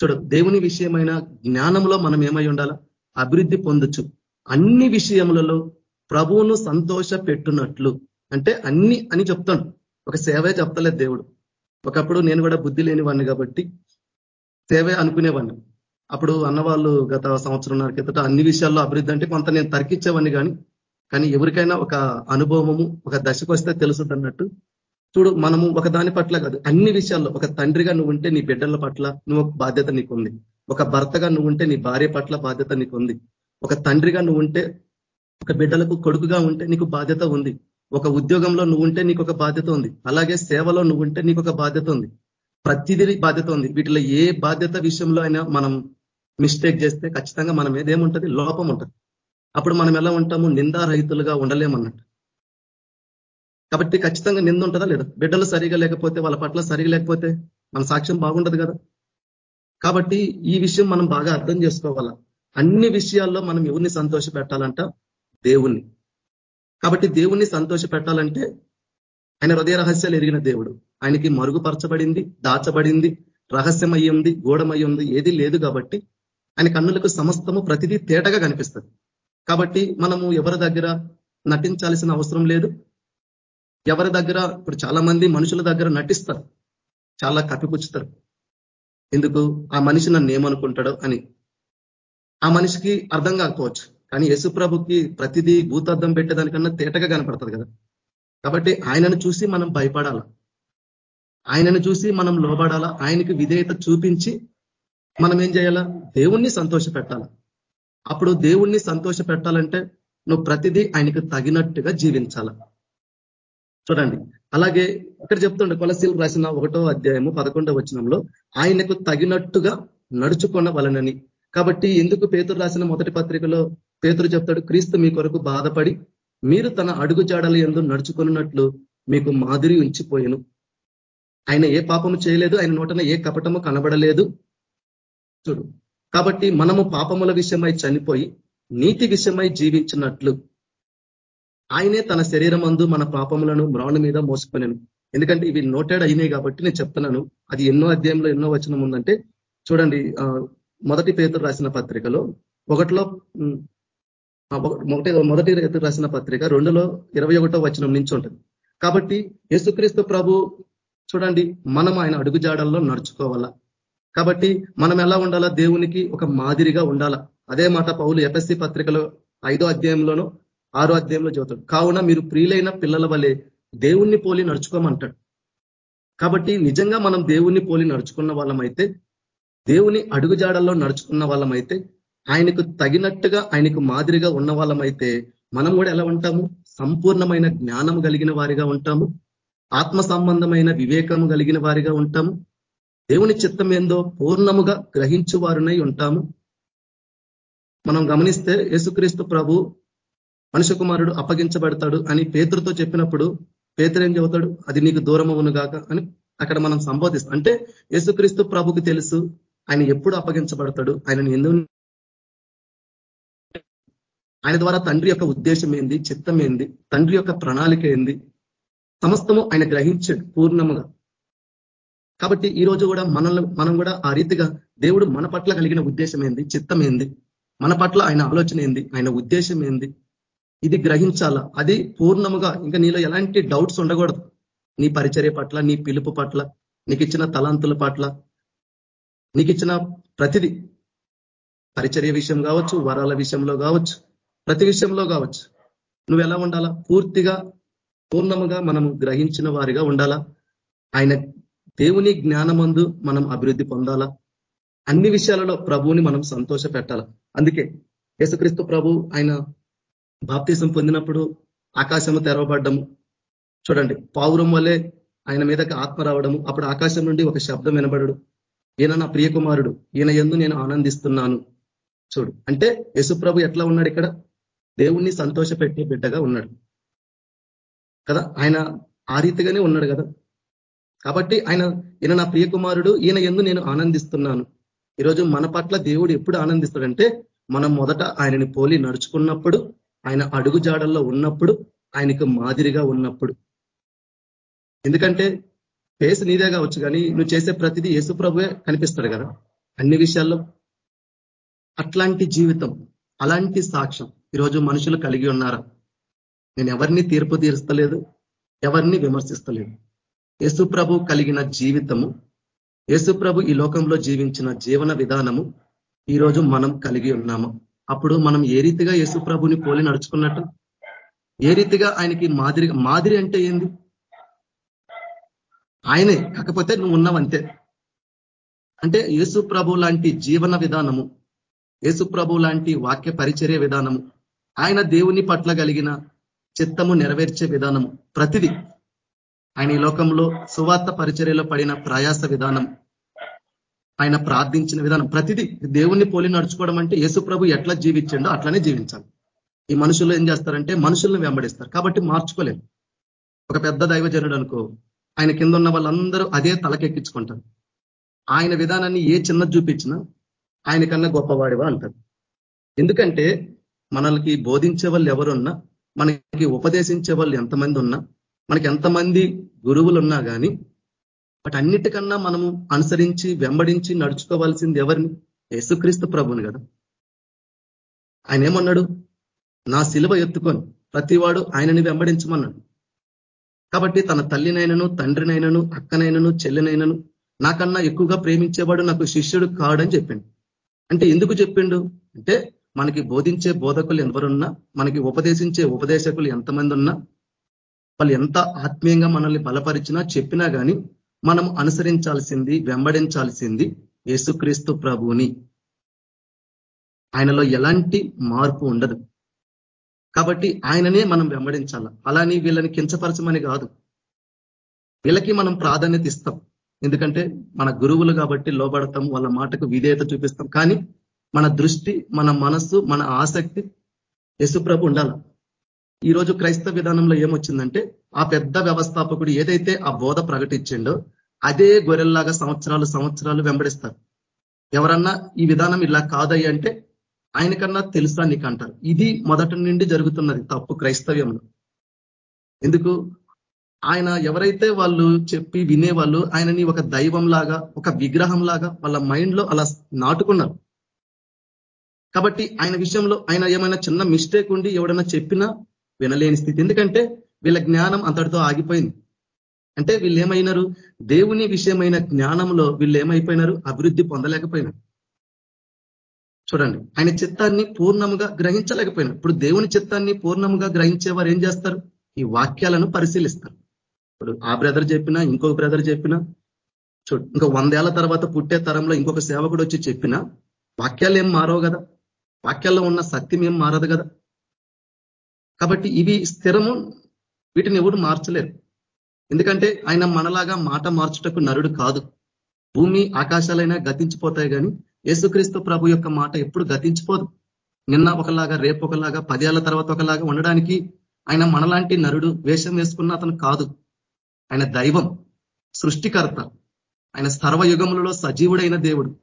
చూడు దేవుని విషయమైన జ్ఞానంలో మనం ఏమై ఉండాలా? అభివృద్ధి పొందొచ్చు. అన్ని విషయములలో ప్రభువును సంతోష పెట్టునట్లు అంటే అన్ని అని చెప్తాడు. ఒక సేవే చెప్తలేదు దేవుడు. ఒకప్పుడు నేను కూడా బుద్ధి లేనివాడిని కాబట్టి సేవే అనుకునేవాడిని. అప్పుడు అన్నవాళ్ళు గత సంవత్సరంన్నర కిందట అన్ని విషయాల్లో అభివృద్ధి అంటే కొంత నేను తర్కించేవాడిని కానీ కానీ ఎవరికైనా ఒక అనుభవము ఒక దశకు వస్తే తెలుసుదన్నట్టు. చూడు మనము ఒక దాని పట్ల కాదు అన్ని విషయాల్లో ఒక తండ్రిగా నువ్వు ఉంటే నీ బిడ్డల పట్ల నువ్వు బాధ్యత నీకుంది. ఒక భర్తగా నువ్వు ఉంటే నీ భార్య పట్ల బాధ్యత నీకుంది. ఒక తండ్రిగా నువ్వు ఉంటే ఒక బిడ్డలకు కొడుకుగా ఉంటే నీకు బాధ్యత ఉంది. ఒక ఉద్యోగంలో నువ్వు ఉంటే నీకు ఒక బాధ్యత ఉంది. అలాగే సేవలో నువ్వు ఉంటే నీకు ఒక బాధ్యత ఉంది. ప్రతిదీ బాధ్యత ఉంది. వీటిలో ఏ బాధ్యత విషయంలో అయినా మనం మిస్టేక్ చేస్తే ఖచ్చితంగా మనం ఏదేముంటది లోపం ఉంటుంది. అప్పుడు మనం ఎలా ఉంటాము? నిందారహితులుగా ఉండలేమన్నట్టు. కాబట్టి ఖచ్చితంగా నింద ఉంటుందా లేదా? బిడ్డలు సరిగా లేకపోతే వాళ్ళ పట్ల సరిగా లేకపోతే మన సాక్ష్యం బాగుండదు కదా? కాబట్టి ఈ విషయం మనం బాగా అర్థం చేసుకోవాలా? అన్ని విషయాల్లో మనం ఎవరిని సంతోష పెట్టాలంట? దేవుణ్ణి. కాబట్టి దేవుణ్ణి సంతోష పెట్టాలంటే ఆయన హృదయ రహస్యాలు ఎరిగిన దేవుడు. ఆయనకి మరుగుపరచబడింది దాచబడింది రహస్యమయ్యి ఉంది గూఢమయ్యి ఉంది ఏది లేదు కాబట్టి ఆయన కన్నులకు సమస్తము ప్రతిదీ తేటగా కనిపిస్తుంది. కాబట్టి మనము ఎవరి దగ్గర నటించాల్సిన అవసరం లేదు. ఎవరి దగ్గర ఇప్పుడు చాలా మంది మనుషుల దగ్గర నటిస్తారు. చాలా కప్పిపుచ్చుతారు. ఎందుకు? ఆ మనిషి నన్ను ఏమనుకుంటాడో అని. ఆ మనిషికి అర్థం కాకపోవచ్చు. కానీ యేసుప్రభుకి ప్రతిదీ భూతార్థం పెట్టేదానికన్నా తేటగా కనపడుతుంది కదా. కాబట్టి ఆయనను చూసి మనం భయపడాల? ఆయనను చూసి మనం లోబడాలా? ఆయనకి విధేయత చూపించి మనం ఏం చేయాలా? దేవుణ్ణి సంతోష పెట్టాలా అప్పుడు దేవుణ్ణి సంతోష పెట్టాలంటే నువ్వు ప్రతిదీ ఆయనకు తగినట్టుగా జీవించాల. చూడండి. అలాగే ఇక్కడ చెప్తుండే కొలసీలు రాసిన ఒకటో అధ్యాయము పదకొండవ వచనంలో ఆయనకు తగినట్టుగా నడుచుకున్న వలనని. కాబట్టి ఎందుకు పేతురు రాసిన మొదటి పత్రికలో పేతురు చెప్తాడు క్రీస్తు మీ కొరకు బాధపడి మీరు తన అడుగు జాడలు ఎందు నడుచుకున్నట్లు మీకు మాదిరి ఉంచిపోయాను. ఆయన ఏ పాపము చేయలేదు ఆయన నోటన ఏ కపటము కనబడలేదు. చూడు. కాబట్టి మనము పాపముల విషయమై చనిపోయి నీతి విషయమై జీవించినట్లు. ఆయనే తన శరీరం అందు మన పాపములను మ్రాణు మీద మోసుకునేను. ఎందుకంటే ఇవి నోటెడ్ అయినాయి కాబట్టి నేను చెప్తున్నాను. అది ఎన్నో అధ్యాయంలో ఎన్నో వచనం ఉందంటే చూడండి మొదటి పేతురు రాసిన పత్రికలో ఒకటిలో మొదటి మొదటి రైతు రాసిన పత్రిక రెండులో ఇరవై ఒకటో వచనం నుంచి ఉంటుంది కాబట్టి యేసుక్రీస్తు ప్రభు చూడండి మనం ఆయన అడుగుజాడల్లో నడుచుకోవాలా? కాబట్టి మనం ఎలా ఉండాలా? దేవునికి ఒక మాదిరిగా ఉండాలా? అదే మాట పౌలు ఎఫ్ఎస్సి పత్రికలో ఐదో అధ్యాయంలోనో ఆరో అధ్యాయంలో చదువుతాడు కావున మీరు ప్రియులైన పిల్లల వలె దేవుణ్ణి పోలి నడుచుకోమంటాడు. కాబట్టి నిజంగా మనం దేవుణ్ణి పోలి నడుచుకున్న వాళ్ళమైతే దేవుని అడుగుజాడల్లో నడుచుకున్న వాళ్ళమైతే ఆయనకు తగినట్టుగా ఆయనకు మాదిరిగా ఉన్న వాళ్ళమైతే మనం కూడా ఎలా ఉంటాము? సంపూర్ణమైన జ్ఞానం కలిగిన వారిగా ఉంటాము. ఆత్మ సంబంధమైన వివేకము కలిగిన వారిగా ఉంటాము. దేవుని చిత్తం ఏందో పూర్ణముగా గ్రహించు వారునై ఉంటాము. మనం గమనిస్తే యేసుక్రీస్తు ప్రభు మనుష్య కుమారుడు అప్పగించబడతాడు అని పేతురుతో చెప్పినప్పుడు పేతురు ఏం చెబుతాడు? అది నీకు దూరమవును గాక అని అక్కడ మనం సంబోధిస్తాం. అంటే యేసుక్రీస్తు ప్రభుకి తెలుసు ఆయన ఎప్పుడు అప్పగించబడతాడు? ఆయనను ఎందుకు ఆయన ద్వారా తండ్రి యొక్క ఉద్దేశం ఏంది? చిత్తం ఏంది? తండ్రి యొక్క ప్రణాళిక ఏంది? సమస్తము ఆయన గ్రహించాడు పూర్ణముగా. కాబట్టి ఈ రోజు కూడా మనల్ని మనం కూడా ఆ రీతిగా దేవుడు మన పట్ల కలిగిన ఉద్దేశం ఏంది? చిత్తం ఏంది? మన పట్ల ఆయన ఆలోచన ఏంది? ఆయన ఉద్దేశం ఏంది? ఇది గ్రహించాలా? అది పూర్ణముగా ఇంకా నీలో ఎలాంటి డౌట్స్ ఉండకూడదు. నీ పరిచర్య పట్ల నీ పిలుపు పట్ల నీకు ఇచ్చిన తలాంతుల పట్ల నీకు ఇచ్చిన ప్రతిదీ. పరిచర్య విషయం కావచ్చు వరాల విషయంలో కావచ్చు ప్రతి విషయంలో కావచ్చు. నువ్వు ఎలా ఉండాలా? పూర్తిగా పూర్ణముగా మనము గ్రహించిన వారిగా ఉండాలా? ఆయన దేవుని జ్ఞానమందు మనం అభివృద్ధి పొందాలా? అన్ని విషయాలలో ప్రభువుని మనం సంతోష పెట్టాల అందుకే యేసుక్రీస్తు ప్రభు ఆయన బాప్తీసం పొందినప్పుడు ఆకాశము తెరవబడ్డము. చూడండి పావురం వల్లే ఆయన మీదకి ఆత్మ రావడము. అప్పుడు ఆకాశం నుండి ఒక శబ్దం వినబడడు ఈయన నా ప్రియకుమారుడు. ఈయన ఎందు నేను ఆనందిస్తున్నాను. చూడు అంటే యశుప్రభు ఎట్లా ఉన్నాడు ఇక్కడ? దేవుణ్ణి సంతోష పెట్టే బిడ్డగా ఉన్నాడు. కదా? ఆయన ఆ రీతిగానే ఉన్నాడు కదా? కాబట్టి ఆయన ఈయన నా ప్రియకుమారుడు ఈయన ఎందు నేను ఆనందిస్తున్నాను. ఈరోజు మన పట్ల దేవుడు ఎప్పుడు ఆనందిస్తాడంటే మనం మొదట ఆయనని పోలి నడుచుకున్నప్పుడు ఆయన అడుగు జాడల్లో ఉన్నప్పుడు ఆయనకు మాదిరిగా ఉన్నప్పుడు. ఎందుకంటే ఫేస్ నీదే కావచ్చు కానీ నువ్వు చేసే ప్రతిదీ యేసుప్రభువే కనిపిస్తాడు కదా అన్ని విషయాల్లో. అట్లాంటి జీవితం అలాంటి సాక్ష్యం ఈరోజు మనుషులు కలిగి ఉన్నారా? నేను ఎవరిని తీర్పు తీరుస్తలేదు ఎవరిని విమర్శిస్తలేదు. యేసుప్రభు కలిగిన జీవితము యేసుప్రభు ఈ లోకంలో జీవించిన జీవన విధానము ఈరోజు మనం కలిగి ఉన్నాము. అప్పుడు మనం ఏ రీతిగా యేసుప్రభుని పోలి నడుచుకున్నట్టు? ఏ రీతిగా ఆయనకి మాదిరి మాదిరి అంటే ఏంది? ఆయనే కాకపోతే నువ్వు ఉన్నావంతే. అంటే యేసు ప్రభు లాంటి జీవన విధానము యేసు ప్రభు లాంటి వాక్య పరిచర్య విధానము ఆయన దేవుని పట్ల కలిగిన చిత్తము నెరవేర్చే విధానము ప్రతిదీ ఆయన ఈ లోకంలో సువార్త పరిచర్యలో పడిన ప్రయాస విధానం ఆయన ప్రార్థించిన విధానం ప్రతిదీ దేవుణ్ణి పోలి నడుచుకోవడం అంటే యేసు ప్రభు ఎట్లా జీవించిండో అట్లనే జీవించాలి. ఈ మనుషులు ఏం చేస్తారంటే మనుషులను వెంబడిస్తారు. కాబట్టి మార్చుకోలేరు ఒక పెద్ద దైవజనుడు అనుకో ఆయన కింద ఉన్న వాళ్ళందరూ అదే తలకెక్కించుకుంటారు. ఆయన విధానాన్ని ఏ చిన్న చూపించినా ఆయన కన్నా గొప్పవాడివా అంటారు. ఎందుకంటే మనల్కి బోధించే వాళ్ళు ఎవరున్నా మనకి ఉపదేశించే వాళ్ళు ఎంతమంది ఉన్నా మనకి ఎంతమంది గురువులు ఉన్నా కానీ అన్నిటికన్నా మనము అనుసరించి వెంబడించి నడుచుకోవాల్సింది ఎవరిని? యేసుక్రీస్తు ప్రభుని కదా. ఆయన ఏమన్నాడు నా శిలువ ఎత్తుకొని ప్రతివాడు ఆయనని వెంబడించమన్నాడు. కాబట్టి తన తల్లినైనను తండ్రినైనను అక్కనైనను చెల్లినైనను నాకన్నా ఎక్కువగా ప్రేమించేవాడు నాకు శిష్యుడు కాడని చెప్పిండు. అంటే ఎందుకు చెప్పిండు? అంటే మనకి బోధించే బోధకులు ఎవరున్నా మనకి ఉపదేశించే ఉపదేశకులు ఎంతమంది ఉన్నా వాళ్ళు ఎంత ఆత్మీయంగా మనల్ని బలపరిచినా చెప్పినా కానీ మనం అనుసరించాల్సింది వెంబడించాల్సింది యేసుక్రీస్తు ప్రభుని ఆయనలో ఎలాంటి మార్పు ఉండదు. కాబట్టి ఆయననే మనం వెంబడించాల? అలాని వీళ్ళని కించపరచమని కాదు. వీళ్ళకి మనం ప్రాధాన్యత ఇస్తాం. ఎందుకంటే మన గురువులు కాబట్టి లోబడతాం వాళ్ళ మాటకు విధేయత చూపిస్తాం. కానీ మన దృష్టి మన మనస్సు మన ఆసక్తి యశుప్రభు ఉండాల? ఈరోజు క్రైస్తవ విధానంలో ఏమొచ్చిందంటే ఆ పెద్ద వ్యవస్థాపకుడు ఏదైతే ఆ బోధ ప్రకటించిండో అదే గొర్రెల్లాగా సంవత్సరాలు సంవత్సరాలు వెంబడిస్తారు. ఎవరన్నా ఈ విధానం ఇలా కాదయ్య అంటే ఆయనకన్నా తెలుసా నీకు అంటారు. ఇది మొదటి నుండి జరుగుతున్నది తప్పు క్రైస్తవ్యంలో ఎందుకు? ఆయన ఎవరైతే వాళ్ళు చెప్పి వినేవాళ్ళు ఆయనని ఒక దైవం లాగా ఒక విగ్రహంలాగా వాళ్ళ మైండ్లో అలా నాటుకున్నారు. కాబట్టి ఆయన విషయంలో ఆయన ఏమైనా చిన్న మిస్టేక్ ఉండి ఎవడైనా చెప్పినా వినలేని స్థితి. ఎందుకంటే వీళ్ళ జ్ఞానం అంతటితో ఆగిపోయింది. అంటే వీళ్ళు ఏమైనారు దేవుని విషయమైన జ్ఞానంలో వీళ్ళు ఏమైపోయినారు అభివృద్ధి పొందలేకపోయినారు. చూడండి ఆయన చిత్తాన్ని పూర్ణముగా గ్రహించలేకపోయినారు. ఇప్పుడు దేవుని చిత్తాన్ని పూర్ణముగా గ్రహించేవారు ఏం చేస్తారు? ఈ వాక్యాలను పరిశీలిస్తారు. ఇప్పుడు ఆ బ్రదర్ చెప్పినా ఇంకొక బ్రదర్ చెప్పినా చూడు ఇంకా వందేళ్ళ తర్వాత పుట్టే తరంలో ఇంకొక సేవకుడు వచ్చి చెప్పినా వాక్యాలు ఏం మారవు కదా? వాక్యాల్లో ఉన్న సత్యం ఏం మారదు కదా? కాబట్టి ఇవి స్థిరము వీటిని ఎవరు మార్చలేరు. ఎందుకంటే ఆయన మనలాగా మాట మార్చుటకు నరుడు కాదు. భూమి ఆకాశాలైనా గతించిపోతాయి కానీ యేసుక్రీస్తు ప్రభు యొక్క మాట ఎప్పుడు గతించిపోదు. నిన్న ఒకలాగా రేపు ఒకలాగా పదేళ్ళ తర్వాత ఒకలాగా ఉండడానికి ఆయన మనలాంటి నరుడు వేషం వేసుకున్న అతను కాదు. ఆయన దైవం సృష్టికర్త. ఆయన సర్వయుగములలో సజీవుడైన దేవుడు.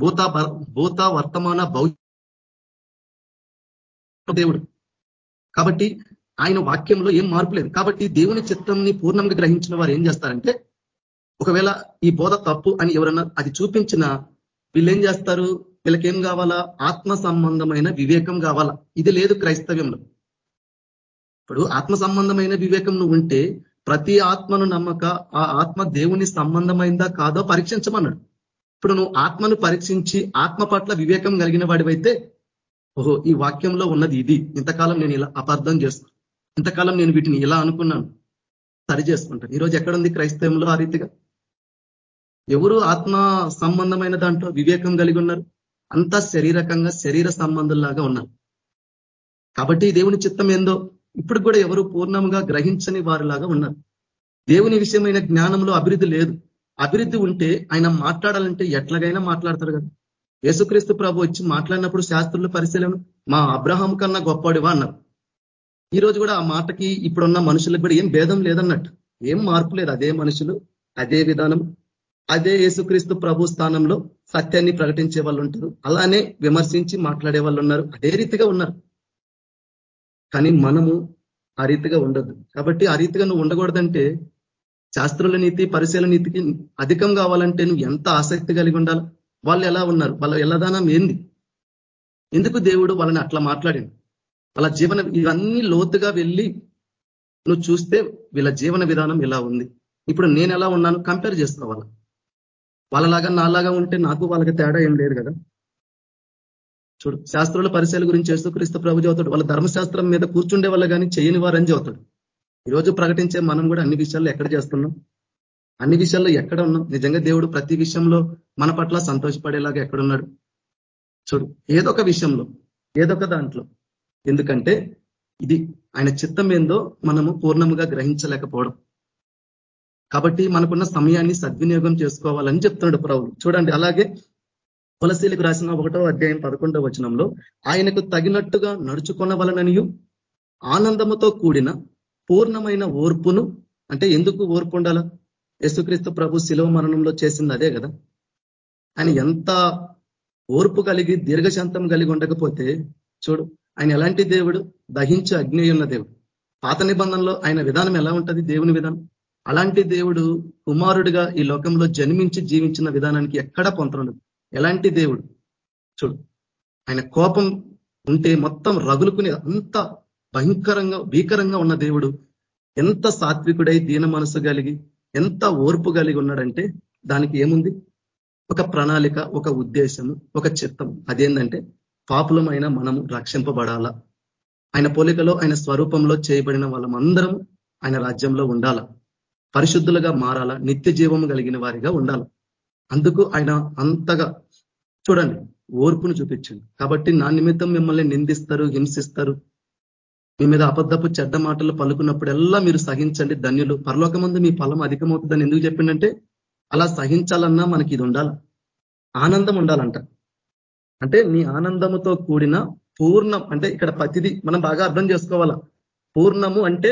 భూత భూత వర్తమాన భౌ దేవుడు. కాబట్టి ఆయన వాక్యంలో ఏం మార్పు లేదు. కాబట్టి దేవుని చిత్తంని పూర్ణంగా గ్రహించిన వారు ఏం చేస్తారంటే ఒకవేళ ఈ బోధ తప్పు అని ఎవరన్నా అది చూపించిన వీళ్ళు ఏం చేస్తారు? వీళ్ళకేం కావాలా? ఆత్మ సంబంధమైన వివేకం కావాలా? ఇది లేదు క్రైస్తవ్యంలో. ఇప్పుడు ఆత్మ సంబంధమైన వివేకం నువ్వు ఉంటే ప్రతి ఆత్మను నమ్మక ఆ ఆత్మ దేవుని సంబంధమైందా కాదో? పరీక్షించమన్నాడు. ఇప్పుడు నువ్వు ఆత్మను పరీక్షించి ఆత్మ పట్ల వివేకం కలిగిన వాడివైతే ఓహో ఈ వాక్యంలో ఉన్నది ఇది. ఇంతకాలం నేను ఇలా అపార్థం చేస్తాను ఇంతకాలం నేను వీటిని ఇలా అనుకున్నాను. సరి చేసుకుంటాను. ఈరోజు ఎక్కడుంది క్రైస్తవంలో ఆ రీతిగా? ఎవరు ఆత్మ సంబంధమైన దాంట్లో వివేకం కలిగి ఉన్నారు? అంతా శరీరకంగా శరీర సంబంధంలాగా ఉన్నారు. కాబట్టి దేవుని చిత్తం ఏందో? ఇప్పుడు కూడా ఎవరు పూర్ణంగా గ్రహించని వారిలాగా ఉన్నారు. దేవుని విషయమైన జ్ఞానంలో అభివృద్ధి లేదు. అభివృద్ధి ఉంటే ఆయన మాట్లాడాలంటే ఎట్లాగైనా మాట్లాడతారు కదా. యేసుక్రీస్తు ప్రభు వచ్చి మాట్లాడినప్పుడు శాస్త్రుల పరిశీలన మా అబ్రహాం కన్నా గొప్పవాడివా అన్నారు. ఈ రోజు కూడా ఆ మాటకి ఇప్పుడున్న మనుషులకు కూడా ఏం భేదం లేదన్నట్టు. ఏం మార్పు లేదు. అదే మనుషులు అదే విధానం అదే యేసుక్రీస్తు ప్రభు స్థానంలో సత్యాన్ని ప్రకటించే వాళ్ళు ఉంటారు. అలానే విమర్శించి మాట్లాడే వాళ్ళు ఉన్నారు. అదే రీతిగా ఉన్నారు. కానీ మనము ఆ రీతిగా ఉండదు. కాబట్టి ఆ రీతిగా నువ్వు ఉండకూడదంటే శాస్త్రుల నీతి పరిశీలన నీతికి అధికం కావాలంటే నువ్వు ఎంత ఆసక్తి కలిగి ఉండాలి? వాళ్ళు ఎలా ఉన్నారు? వాళ్ళ ఎల్లదానం ఏంది? ఎందుకు దేవుడు వాళ్ళని అట్లా మాట్లాడింది వాళ్ళ జీవన ఇవన్నీ లోతుగా వెళ్ళి నువ్వు చూస్తే వీళ్ళ జీవన విధానం ఇలా ఉంది? ఇప్పుడు నేను ఎలా ఉన్నాను? కంపేర్ చేసుకోవాలి వాళ్ళలాగా నాలాగా ఉంటే నాకు వాళ్ళకి తేడా ఏం లేదు కదా? చూడు శాస్త్రంలో పరిశీల గురించి యేసుక్రీస్తు ప్రభు చదువుతాడు. వాళ్ళ ధర్మశాస్త్రం మీద కూర్చుండే వాళ్ళు కానీ చేయని వారని చదువుతాడు. ఈరోజు ప్రకటించే మనం కూడా అన్ని విషయాల్లో ఎక్కడ చేస్తున్నాం? అన్ని విషయాల్లో ఎక్కడ ఉన్నాం? నిజంగా దేవుడు ప్రతి విషయంలో మన పట్ల సంతోషపడేలాగా ఎక్కడున్నాడు? చూడు ఏదొక విషయంలో ఏదొక దాంట్లో. ఎందుకంటే ఇది ఆయన చిత్తం ఏందో మనము పూర్ణముగా గ్రహించలేకపోవడం. కాబట్టి మనకున్న సమయాన్ని సద్వినియోగం చేసుకోవాలని చెప్తున్నాడు ప్రభులు చూడండి అలాగే తులసీలకు రాసిన ఒకటో అధ్యాయం పదకొండవ వచనంలో ఆయనకు తగినట్టుగా నడుచుకొనవలననియు ఆనందముతో కూడిన పూర్ణమైన ఓర్పును అంటే ఎందుకు ఓర్పు ఉండాలా? యేసుక్రీస్తు ప్రభు శిలువ మరణంలో చేసింది అదే కదా? ఆయన ఎంత ఓర్పు కలిగి దీర్ఘశాంతం కలిగి ఉండకపోతే చూడు ఆయన ఎలాంటి దేవుడు? దహించి అగ్ని ఉన్న దేవుడు. పాత నిబంధనలో ఆయన విధానం ఎలా ఉంటుంది? దేవుని విధానం. అలాంటి దేవుడు కుమారుడిగా ఈ లోకంలో జన్మించి జీవించిన విధానానికి ఎక్కడా పొంతనుండదు ఎలాంటి దేవుడు? చూడు ఆయన కోపం ఉంటే మొత్తం రగులుకునే అంత భయంకరంగా భీకరంగా ఉన్న దేవుడు ఎంత సాత్వికుడై దీన మనసు కలిగి ఎంత ఓర్పు కలిగి ఉన్నాడంటే దానికి ఏముంది? ఒక ప్రణాళిక ఒక ఉద్దేశము ఒక చిత్తం. అదేంటంటే పాపులమైన మనము రక్షింపబడాలా. ఆయన పోలికలో ఆయన స్వరూపంలో చేయబడిన వాళ్ళమందరం ఆయన రాజ్యంలో ఉండాల. పరిశుద్ధులుగా మారాలా నిత్య జీవము కలిగిన వారిగా ఉండాలి. అందుకు ఆయన అంతగా చూడండి ఓర్పును చూపించండి. కాబట్టి నా నిమిత్తం మిమ్మల్ని నిందిస్తారు హింసిస్తారు మీ మీద అబద్ధపు చెడ్డ మాటలు పలుకున్నప్పుడల్లా మీరు సహించండి ధన్యులు. పరలోకమందు మీ ఫలం అధికమవుతుందని ఎందుకు చెప్పిండంటే అలా సహించాలన్నా మనకి ఇది ఉండాలి. ఆనందం ఉండాలంట. అంటే నీ ఆనందముతో కూడిన పూర్ణం అంటే ఇక్కడ ప్రతిదీ మనం బాగా అర్థం చేసుకోవాలా. పూర్ణము అంటే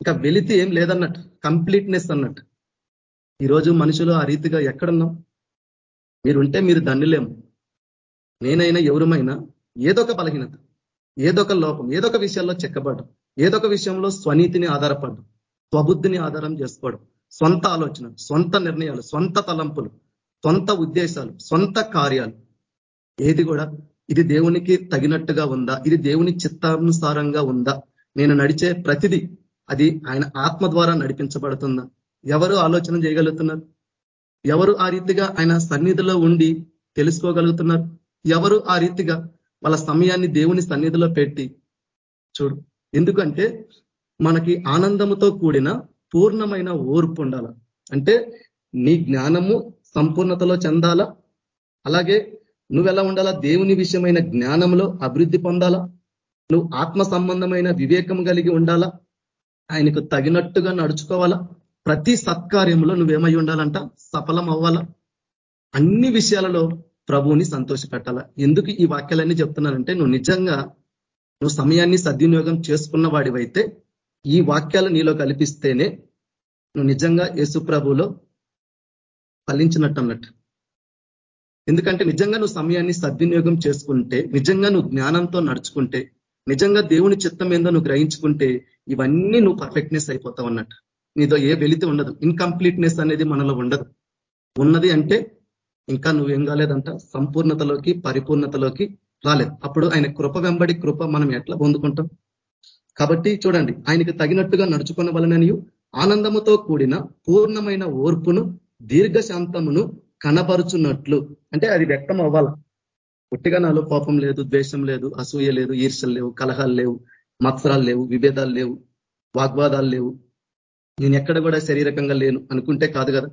ఇంకా వెలితి ఏం లేదన్నట్టు కంప్లీట్నెస్ అన్నట్టు. ఈరోజు మనుషులు ఆ రీతిగా ఎక్కడున్నాం? మీరుంటే మీరు దండులేము నేనైనా ఎవరుమైనా ఏదో ఒక బలహీనత. ఏదొక లోపం ఏదో ఒక విషయాల్లో చెక్కబడడం ఏదొక విషయంలో స్వనీతిని ఆధారపడడం స్వబుద్ధిని ఆధారం చేసుకోవడం సొంత ఆలోచన సొంత నిర్ణయాలు సొంత తలంపులు సొంత ఉద్దేశాలు సొంత కార్యాలు. ఏది కూడా ఇది దేవునికి తగినట్టుగా ఉందా ఇది దేవుని చిత్తానుసారంగా ఉందా నేను నడిచే ప్రతిదీ అది ఆయన ఆత్మ ద్వారా నడిపించబడుతుందా? ఎవరు ఆలోచన చేయగలుగుతున్నారు? ఎవరు ఆ రీతిగా ఆయన సన్నిధిలో ఉండి తెలుసుకోగలుగుతున్నారు? ఎవరు ఆ రీతిగా వాళ్ళ సమయాన్ని దేవుని సన్నిధిలో పెట్టి చూడు. ఎందుకంటే మనకి ఆనందముతో కూడిన పూర్ణమైన ఓర్పు ఉండాల. అంటే నీ జ్ఞానము సంపూర్ణతలో చెందాలా. అలాగే నువ్వెలా ఉండాలా? దేవుని విషయమైన జ్ఞానంలో అభివృద్ధి పొందాలా. నువ్వు ఆత్మ సంబంధమైన వివేకం కలిగి ఉండాలా. ఆయనకు తగినట్టుగా నడుచుకోవాలా. ప్రతి సత్కార్యంలో నువ్వేమై ఉండాలంట? సఫలం అవ్వాలా అన్ని విషయాలలో ప్రభువుని సంతోషపెట్టాలా? ఎందుకు ఈ వాక్యాలన్నీ చెప్తున్నానంటే నువ్వు నిజంగా నువ్వు సమయాన్ని సద్వినియోగం చేసుకున్న వాడివైతే ఈ వాక్యాలు నీలో కల్పిస్తేనే నువ్వు నిజంగా యేసు ప్రభులో ఫలించినట్టు అన్నట్టు ఎందుకంటే నిజంగా నువ్వు సమయాన్ని సద్వినియోగం చేసుకుంటే నిజంగా నువ్వు జ్ఞానంతో నడుచుకుంటే నిజంగా దేవుని చిత్తం ఏందో నువ్వు గ్రహించుకుంటే ఇవన్నీ నువ్వు పర్ఫెక్ట్నెస్ అయిపోతావు అన్నట్టు నీతో ఏ వెళితే ఉండదు. ఇన్కంప్లీట్నెస్ అనేది మనలో ఉండదు. ఉన్నది అంటే ఇంకా నువ్వేం కాలేదంట? సంపూర్ణతలోకి పరిపూర్ణతలోకి రాలేదు. అప్పుడు ఆయన కృప వెంబడి కృప మనం ఎట్లా పొందుకుంటాం? కాబట్టి చూడండి ఆయనకి తగినట్టుగా నడుచుకున్న వలననియు ఆనందముతో కూడిన పూర్ణమైన ఓర్పును దీర్ఘశాంతమును కనపరుచున్నట్లు అంటే అది వ్యక్తం అవ్వాల. పుట్టిగా నాలో కోపం లేదు ద్వేషం లేదు అసూయ లేదు ఈర్షలు లేవు కలహాలు లేవు మత్సరాలు లేవు విభేదాలు లేవు వాగ్వాదాలు లేవు. నేను ఎక్కడ కూడా శరీరకంగా లేను అనుకుంటే కాదు కదా.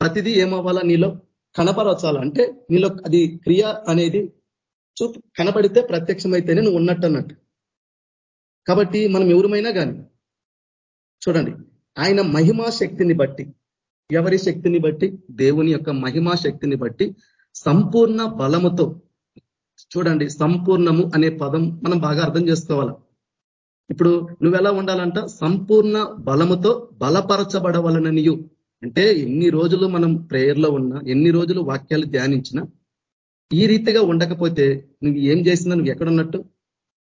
ప్రతిదీ ఏమవ్వాలా నీలో? కనపరచాలంటే నీలో అది క్రియ అనేది చూపు కనపడితే ప్రత్యక్షమైతేనే నువ్వు ఉన్నట్టు అన్నట్టు కాబట్టి మనం ఎవరుమైనా కానీ చూడండి ఆయన మహిమా శక్తిని బట్టి ఎవరి శక్తిని బట్టి దేవుని యొక్క మహిమా శక్తిని బట్టి సంపూర్ణ బలముతో చూడండి సంపూర్ణము అనే పదం మనం బాగా అర్థం చేసుకోవాలి? ఇప్పుడు నువ్వెలా ఉండాలంట? సంపూర్ణ బలముతో బలపరచబడవలననియు. అంటే ఎన్ని రోజులు మనం ప్రేయర్లో ఉన్నా ఎన్ని రోజులు వాక్యాలు ధ్యానించినా ఈ రీతిగా ఉండకపోతే నువ్వు ఏం చేసినా నువ్వు ఎక్కడున్నట్టు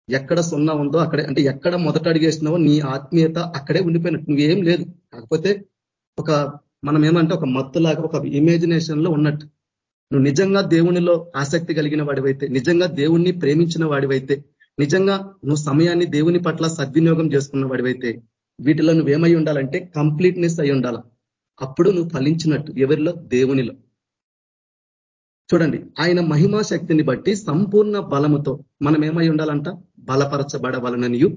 ఎక్కడ సున్నా ఉందో అక్కడే అంటే ఎక్కడ మొదట అడిగేసినావో నీ ఆత్మీయత అక్కడే ఉండిపోయినట్టు. నువ్వేం లేదు. కాకపోతే ఒక మనం ఏమంటే ఒక మత్తులాగా ఒక ఇమేజినేషన్లో ఉన్నట్టు. నువ్వు నిజంగా దేవునిలో ఆసక్తి కలిగిన వాడివైతే నిజంగా దేవుణ్ణి ప్రేమించిన వాడివైతే నిజంగా నువ్వు సమయాన్ని దేవుని పట్ల సద్వినియోగం చేసుకున్న వాడివైతే వీటిలో నువ్వేమై ఉండాలంటే కంప్లీట్నెస్ అయి ఉండాలా. అప్పుడు నువ్వు ఫలించినట్టు ఎవరిలో? దేవునిలో. చూడండి ఆయన మహిమా శక్తిని బట్టి సంపూర్ణ బలముతో మనం ఏమై ఉండాలంట? బలపరచబడవలననియు.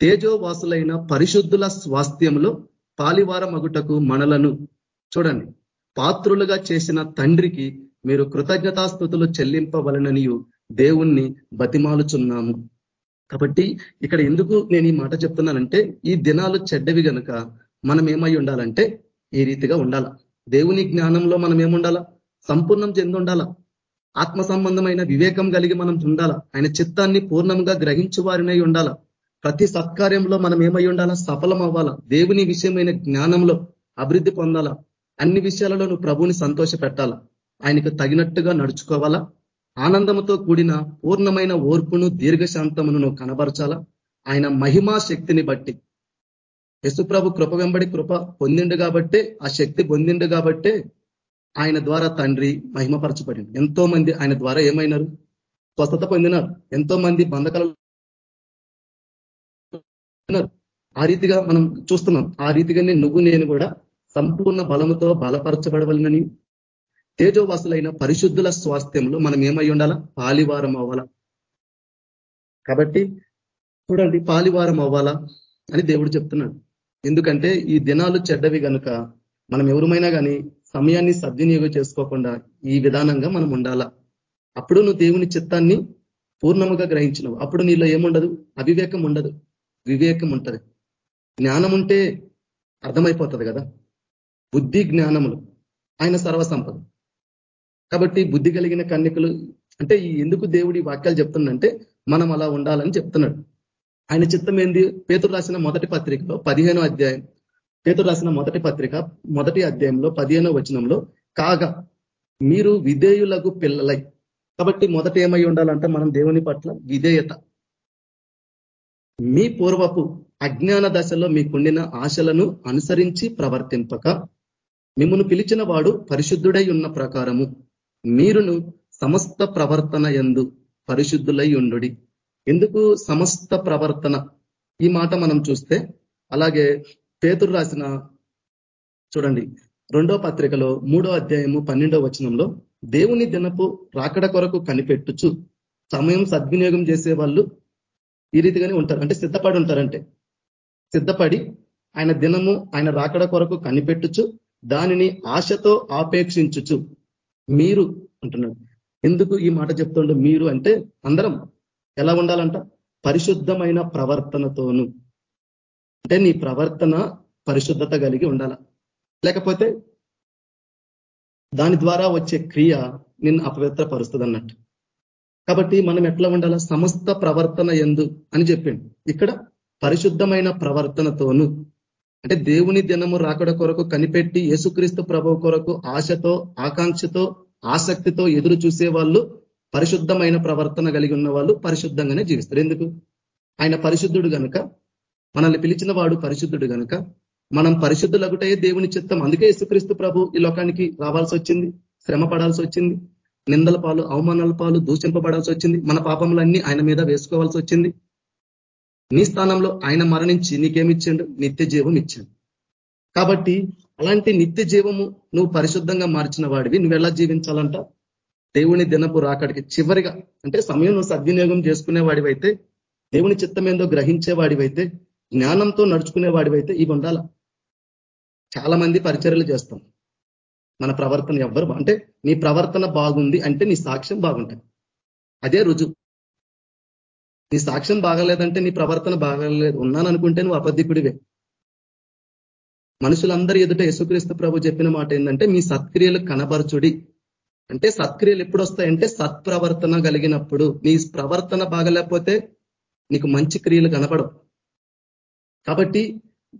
తేజోవాసులైన పరిశుద్ధుల స్వాస్థ్యంలో పాలివార మగుటకు మనలను. చూడండి పాత్రులుగా చేసిన తండ్రికి మీరు కృతజ్ఞతాస్థుతులు చెల్లింపవలననియు దేవుణ్ణి బతిమాలుచున్నాము. కాబట్టి ఇక్కడ ఎందుకు నేను ఈ మాట చెప్తున్నానంటే ఈ దినాలు చెడ్డవి గనుక మనం ఏమై ఉండాలంటే ఈ రీతిగా ఉండాల? దేవుని జ్ఞానంలో మనం ఏముండాలా? సంపూర్ణం చెంది ఉండాల? ఆత్మ సంబంధమైన వివేకం కలిగి మనం ఉండాల? ఆయన చిత్తాన్ని పూర్ణంగా గ్రహించు వారినై ఉండాల? ప్రతి సత్కార్యంలో మనం ఏమై ఉండాలా? సఫలం అవ్వాలా? దేవుని విషయమైన జ్ఞానంలో అభివృద్ధి పొందాలా? అన్ని విషయాలలో నువ్వు ప్రభుని సంతోష పెట్టాలా ఆయనకు తగినట్టుగా నడుచుకోవాలా? ఆనందంతో కూడిన పూర్ణమైన ఓర్పును దీర్ఘశాంతమును నువ్వు కనబరచాలా? ఆయన మహిమా శక్తిని బట్టి యశుప్రభు కృప వెంబడి కృప పొందిండు కాబట్టే ఆ శక్తి పొందిండు కాబట్టే ఆయన ద్వారా తండ్రి మహిమపరచబడి ఎంతో మంది ఆయన ద్వారా ఏమైనారు? స్వస్థత పొందినారు. ఎంతో మంది బంధకాలు ఆ రీతిగా మనం చూస్తున్నాం. ఆ రీతిగానే నువ్వు నేను కూడా సంపూర్ణ బలముతో బలపరచబడవలనని తేజోవాసులైన పరిశుద్ధుల స్వాస్థ్యంలో మనం ఏమై ఉండాలా? పాలివారం అవ్వాలా? కాబట్టి చూడండి పాలివారం అవ్వాలా అని దేవుడు చెప్తున్నాడు. ఎందుకంటే ఈ దినాలు చెడ్డవి కనుక మనం ఎవరుమైనా కానీ సమయాన్ని సద్వినియోగం చేసుకోకుండా ఈ విధానంగా మనం ఉండాలా? అప్పుడు నువ్వు దేవుని చిత్తాన్ని పూర్ణముగా గ్రహించినవు. అప్పుడు నీలో ఏముండదు? అవివేకం ఉండదు. వివేకం ఉంటది. జ్ఞానం ఉంటే అర్థమైపోతుంది కదా? బుద్ధి జ్ఞానములు. ఆయన సర్వసంపద. కాబట్టి బుద్ధి కలిగిన కన్యకలు అంటే ఎందుకు దేవుడి వాక్యాలు చెప్తుందంటే మనం అలా ఉండాలని చెప్తున్నాడు. ఆయన చిత్తం ఏంది? పేతుడు రాసిన మొదటి పత్రికలో పదిహేనో అధ్యాయం పేతుడు రాసిన మొదటి పత్రిక మొదటి అధ్యాయంలో పదిహేనో వచనంలో కాగా మీరు విధేయులకు పిల్లలై. కాబట్టి మొదట ఏమై ఉండాలంటే మనం దేవుని పట్ల? విధేయత. మీ పూర్వపు అజ్ఞాన దశలో మీకుండిన ఆశలను అనుసరించి ప్రవర్తింపక మిమ్మను పిలిచిన వాడు పరిశుద్ధుడై ఉన్న ప్రకారము. మీరును సమస్త ప్రవర్తన ఎందు పరిశుద్ధులై ఉండు ఎందుకు సమస్త ప్రవర్తన? ఈ మాట మనం చూస్తే అలాగే పేతురు రాసిన చూడండి రెండో పత్రికలో మూడో అధ్యాయము పన్నెండో వచనంలో దేవుని దినపు రాకడ కొరకు కనిపెట్టుచు సమయం సద్వినియోగం చేసే వాళ్ళు ఈ రీతిగానే ఉంటారు. అంటే సిద్ధపడి ఉంటారంటే సిద్ధపడి ఆయన దినము ఆయన రాకడ కొరకు కనిపెట్టుచు దానిని ఆశతో ఆపేక్షించుచు మీరు అంటున్నాడు. ఎందుకు ఈ మాట చెప్తుండే మీరు అంటే అందరం ఎలా ఉండాలంట? పరిశుద్ధమైన ప్రవర్తనతోను. అంటే నీ ప్రవర్తన పరిశుద్ధత కలిగి ఉండాల. లేకపోతే దాని ద్వారా వచ్చే క్రియ నిన్ను అపవిత్రపరుస్తుంది అన్నట్టు కాబట్టి మనం ఎట్లా ఉండాలా? సమస్త ప్రవర్తన ఎందు అని చెప్పిండు. ఇక్కడ పరిశుద్ధమైన ప్రవర్తనతోను. అంటే దేవుని దినము రాకడ కొరకు కనిపెట్టి యేసుక్రీస్తు ప్రభు కొరకు ఆశతో ఆకాంక్షతో ఆసక్తితో ఎదురు చూసే వాళ్ళు పరిశుద్ధమైన ప్రవర్తన కలిగి ఉన్న వాళ్ళు పరిశుద్ధంగానే జీవిస్తారు. ఎందుకు? ఆయన పరిశుద్ధుడు కనుక మనల్ని పిలిచిన వాడు పరిశుద్ధుడు కనుక మనం పరిశుద్ధులగుటే దేవుని చిత్తం. అందుకే యేసుక్రీస్తు ప్రభు ఈ లోకానికి రావాల్సి వచ్చింది శ్రమ పడాల్సి వచ్చింది నిందల పాలు అవమానాల పాలు దూషింపబడాల్సి వచ్చింది మన పాపములన్నీ ఆయన మీద వేసుకోవాల్సి వచ్చింది. నీ స్థానంలో ఆయన మరణించి నీకేమిచ్చిండు నిత్య జీవం ఇచ్చాడు. కాబట్టి అలాంటి నిత్య జీవము నువ్వు పరిశుద్ధంగా మార్చిన వాడివి. నువ్వు ఎలా జీవించాలంట? దేవుని దినపు రాకడికి చివరిగా అంటే సమయం నువ్వు సద్వినియోగం చేసుకునే వాడివైతే దేవుని చిత్తం ఏందో గ్రహించే వాడివైతే జ్ఞానంతో నడుచుకునే వాడివైతే ఇవి ఉండాల చాలా మంది పరిచర్యలు చేస్తాం. మన ప్రవర్తన ఎవ్వరు అంటే నీ ప్రవర్తన బాగుంది అంటే నీ సాక్ష్యం బాగుంటుంది. అదే రుజువు. నీ సాక్ష్యం బాగలేదంటే నీ ప్రవర్తన బాగలేదు. ఉన్నాననుకుంటే నువ్వు అబద్ధికుడివే. మనుషులందరి ఎదుట యేసుక్రీస్తు ప్రభు చెప్పిన మాట ఏంటంటే మీ సత్క్రియలు కనబరచుడి. అంటే సత్క్రియలు ఎప్పుడు వస్తాయంటే సత్ప్రవర్తన కలిగినప్పుడు. నీ ప్రవర్తన బాగలేకపోతే నీకు మంచి క్రియలు కనపడవు. కాబట్టి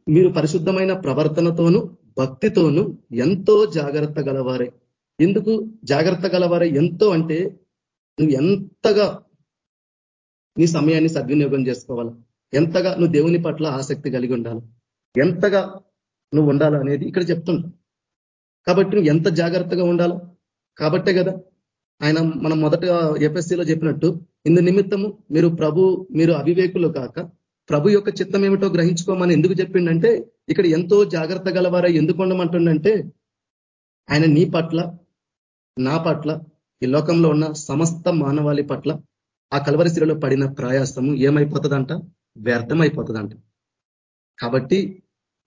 మీరు పరిశుద్ధమైన ప్రవర్తనతోనూ భక్తితోనూ ఎంతో జాగ్రత్త గలవారే. ఎందుకు జాగ్రత్త గలవారే? ఎంతో అంటే నువ్వు ఎంతగా నీ సమయాన్ని సద్వినియోగం చేసుకోవాలి? ఎంతగా నువ్వు దేవుని పట్ల ఆసక్తి కలిగి ఉండాలి? ఎంతగా నువ్వు ఉండాలనేది ఇక్కడ చెప్తుండ కాబట్టి నువ్వు ఎంత జాగ్రత్తగా ఉండాలో కాబట్టే కదా ఆయన మనం మొదట ఎఫ్ఎస్సీలో చెప్పినట్టు ఇందు నిమిత్తము మీరు ప్రభు మీరు అవివేకులు కాక ప్రభు యొక్క చిత్తం ఏమిటో గ్రహించుకోమని ఎందుకు చెప్పిండంటే ఇక్కడ ఎంతో జాగ్రత్త గలవారా ఎందుకు ఉండమంటుండంటే ఆయన నీ పట్ల నా పట్ల ఈ లోకంలో ఉన్న సమస్త మానవాళి పట్ల ఆ కలవరిశిరలో పడిన ప్రయాసము ఏమైపోతుందంట? వ్యర్థమైపోతుందంట. కాబట్టి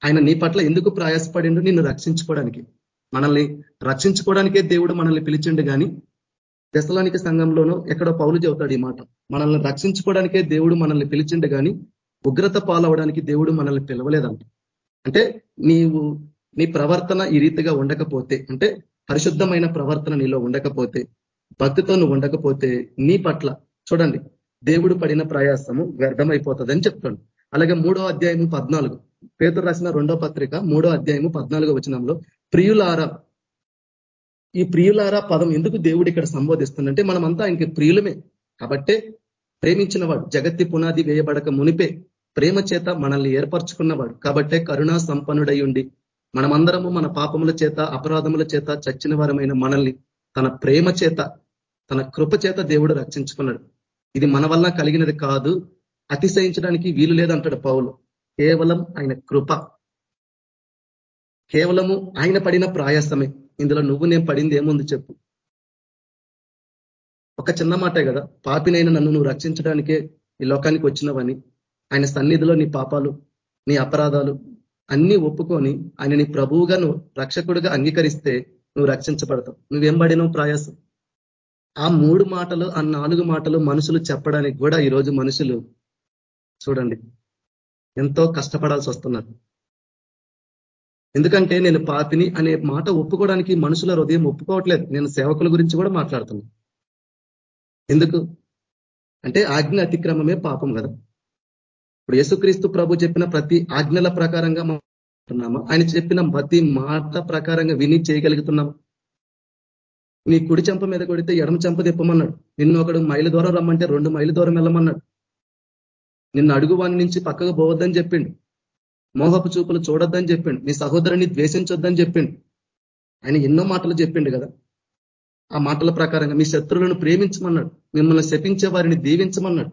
ఆయన నీ పట్ల ఎందుకు ప్రయాసపడిండు? నిన్ను రక్షించుకోవడానికి. మనల్ని రక్షించుకోవడానికే దేవుడు మనల్ని పిలిచిండు కానీ దశలానికి సంఘంలోనూ ఎక్కడో పౌలు చెబుతాడు ఈ మాట. మనల్ని రక్షించుకోవడానికే దేవుడు మనల్ని పిలిచిండు కానీ ఉగ్రత పాలవడానికి దేవుడు మనల్ని పిలవలేదంట. అంటే నీవు నీ ప్రవర్తన ఈ రీతిగా ఉండకపోతే అంటే పరిశుద్ధమైన ప్రవర్తన నీలో ఉండకపోతే భక్తితో నువ్వు ఉండకపోతే నీ పట్ల చూడండి దేవుడు పడిన ప్రయాసము వ్యర్థమైపోతుందని చెప్తాడు. అలాగే మూడో అధ్యాయము పద్నాలుగు. పేతురు రాసిన రెండో పత్రిక మూడో అధ్యాయము పద్నాలుగో వచనంలో ప్రియులారా ఈ ప్రియులారా పదం ఎందుకు దేవుడు ఇక్కడ సంబోధిస్తుందంటే మనమంతా ఆయనకి ప్రియులమే. కాబట్టే ప్రేమించిన వాడు జగత్తి పునాది వేయబడక మునిపే ప్రేమ చేత మనల్ని ఏర్పరచుకున్నవాడు. కాబట్టే కరుణా సంపన్నుడై ఉండి మనమందరము మన పాపముల చేత అపరాధముల చేత చచ్చిన వారమైన మనల్ని తన ప్రేమ చేత తన కృప చేత దేవుడు రక్షించుకున్నాడు. ఇది మన వల్ల కలిగినది కాదు అతిశయించడానికి వీలు లేదంటాడు పౌలు. కేవలం ఆయన కృప. కేవలము ఆయన పడిన ప్రయాసమే. ఇందులో నువ్వు నేను పడింది ఏముంది చెప్పు. ఒక చిన్న మాటే కదా. పాపినైన నన్ను నువ్వు రక్షించడానికే ఈ లోకానికి వచ్చినవని ఆయన సన్నిధిలో నీ పాపాలు నీ అపరాధాలు అన్ని ఒప్పుకొని ఆయన నీ ప్రభువుగా నువ్వు రక్షకుడిగా అంగీకరిస్తే నువ్వు రక్షించబడతావు. నువ్వేం పడినావు ప్రయాసం? ఆ మూడు మాటలు ఆ నాలుగు మాటలు మనుషులు చెప్పడానికి కూడా ఈరోజు మనుషులు చూడండి ఎంతో కష్టపడాల్సి వస్తున్నారు. ఎందుకంటే నేను పాపిని అనే మాట ఒప్పుకోవడానికి మనుషుల హృదయం ఒప్పుకోవట్లేదు. నేను సేవకుల గురించి కూడా మాట్లాడుతున్నా. ఎందుకు? అంటే ఆజ్ఞ అతిక్రమమే పాపం కదా. ఇప్పుడు యేసుక్రీస్తు ప్రభు చెప్పిన ప్రతి ఆజ్ఞల ప్రకారంగా మాట్లాడుతున్నామా? ఆయన చెప్పిన ప్రతి మాట ప్రకారంగా విని చేయగలుగుతున్నామా? నీ కుడి చెంప మీద కొడితే ఎడమ చెంప తిప్పమన్నాడు. నిన్ను ఒకడు మైలు దూరం రమ్మంటే రెండు మైలు దూరం వెళ్ళమన్నాడు. నిన్ను అడుగు వాని నుంచి పక్కకు పోవద్దని చెప్పిండు. మోహపు చూపులు చూడొద్దని చెప్పిండు. నీ సహోదరుని ద్వేషించొద్దని చెప్పిండు. ఆయన ఎన్నో మాటలు చెప్పిండు కదా. ఆ మాటల ప్రకారంగా మీ శత్రువులను ప్రేమించమన్నాడు. మిమ్మల్ని శపించే వారిని దీవించమన్నాడు.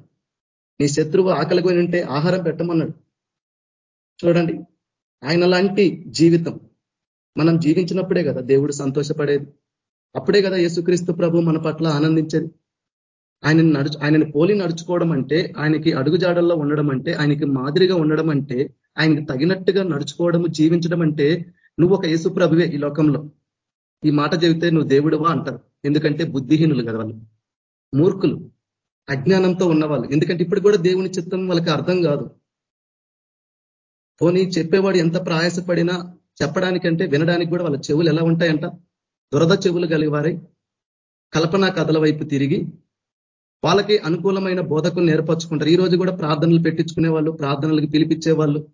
నీ శత్రువు ఆకలిగా ఉంటే ఆహారం పెట్టమన్నాడు. చూడండి ఆయన లాంటి జీవితం మనం జీవించినప్పుడే కదా దేవుడు సంతోషపడేది. అప్పుడే కదా యేసుక్రీస్తు ప్రభు మన పట్ల ఆనందించేది. ఆయనని నడుచు ఆయనని పోలి నడుచుకోవడం అంటే ఆయనకి అడుగుజాడల్లో ఉండడం అంటే ఆయనకి మాదిరిగా ఉండడం అంటే ఆయన తగినట్టుగా నడుచుకోవడం జీవించడం అంటే నువ్వు ఒక యేసు ప్రభువే ఈ లోకంలో. ఈ మాట చెబితే నువ్వు దేవుడువా అంటారు. ఎందుకంటే బుద్ధిహీనులు కదా వాళ్ళు. మూర్ఖులు. అజ్ఞానంతో ఉన్నవాళ్ళు. ఎందుకంటే ఇప్పుడు కూడా దేవుని చిత్తం వాళ్ళకి అర్థం కాదు. పోనీ చెప్పేవాడు ఎంత ప్రయాసపడినా చెప్పడానికంటే వినడానికి కూడా వాళ్ళ చెవులు ఎలా ఉంటాయంట? దురద చెవులు కలిగివారై కల్పనా కథల వైపు తిరిగి వాళ్ళకి అనుకూలమైన బోధకులు నేర్పరచుకుంటారు ఈ రోజు కూడా ప్రార్థనలు పెట్టించుకునే వాళ్ళు ప్రార్థనలకు పిలిపించే వాళ్ళు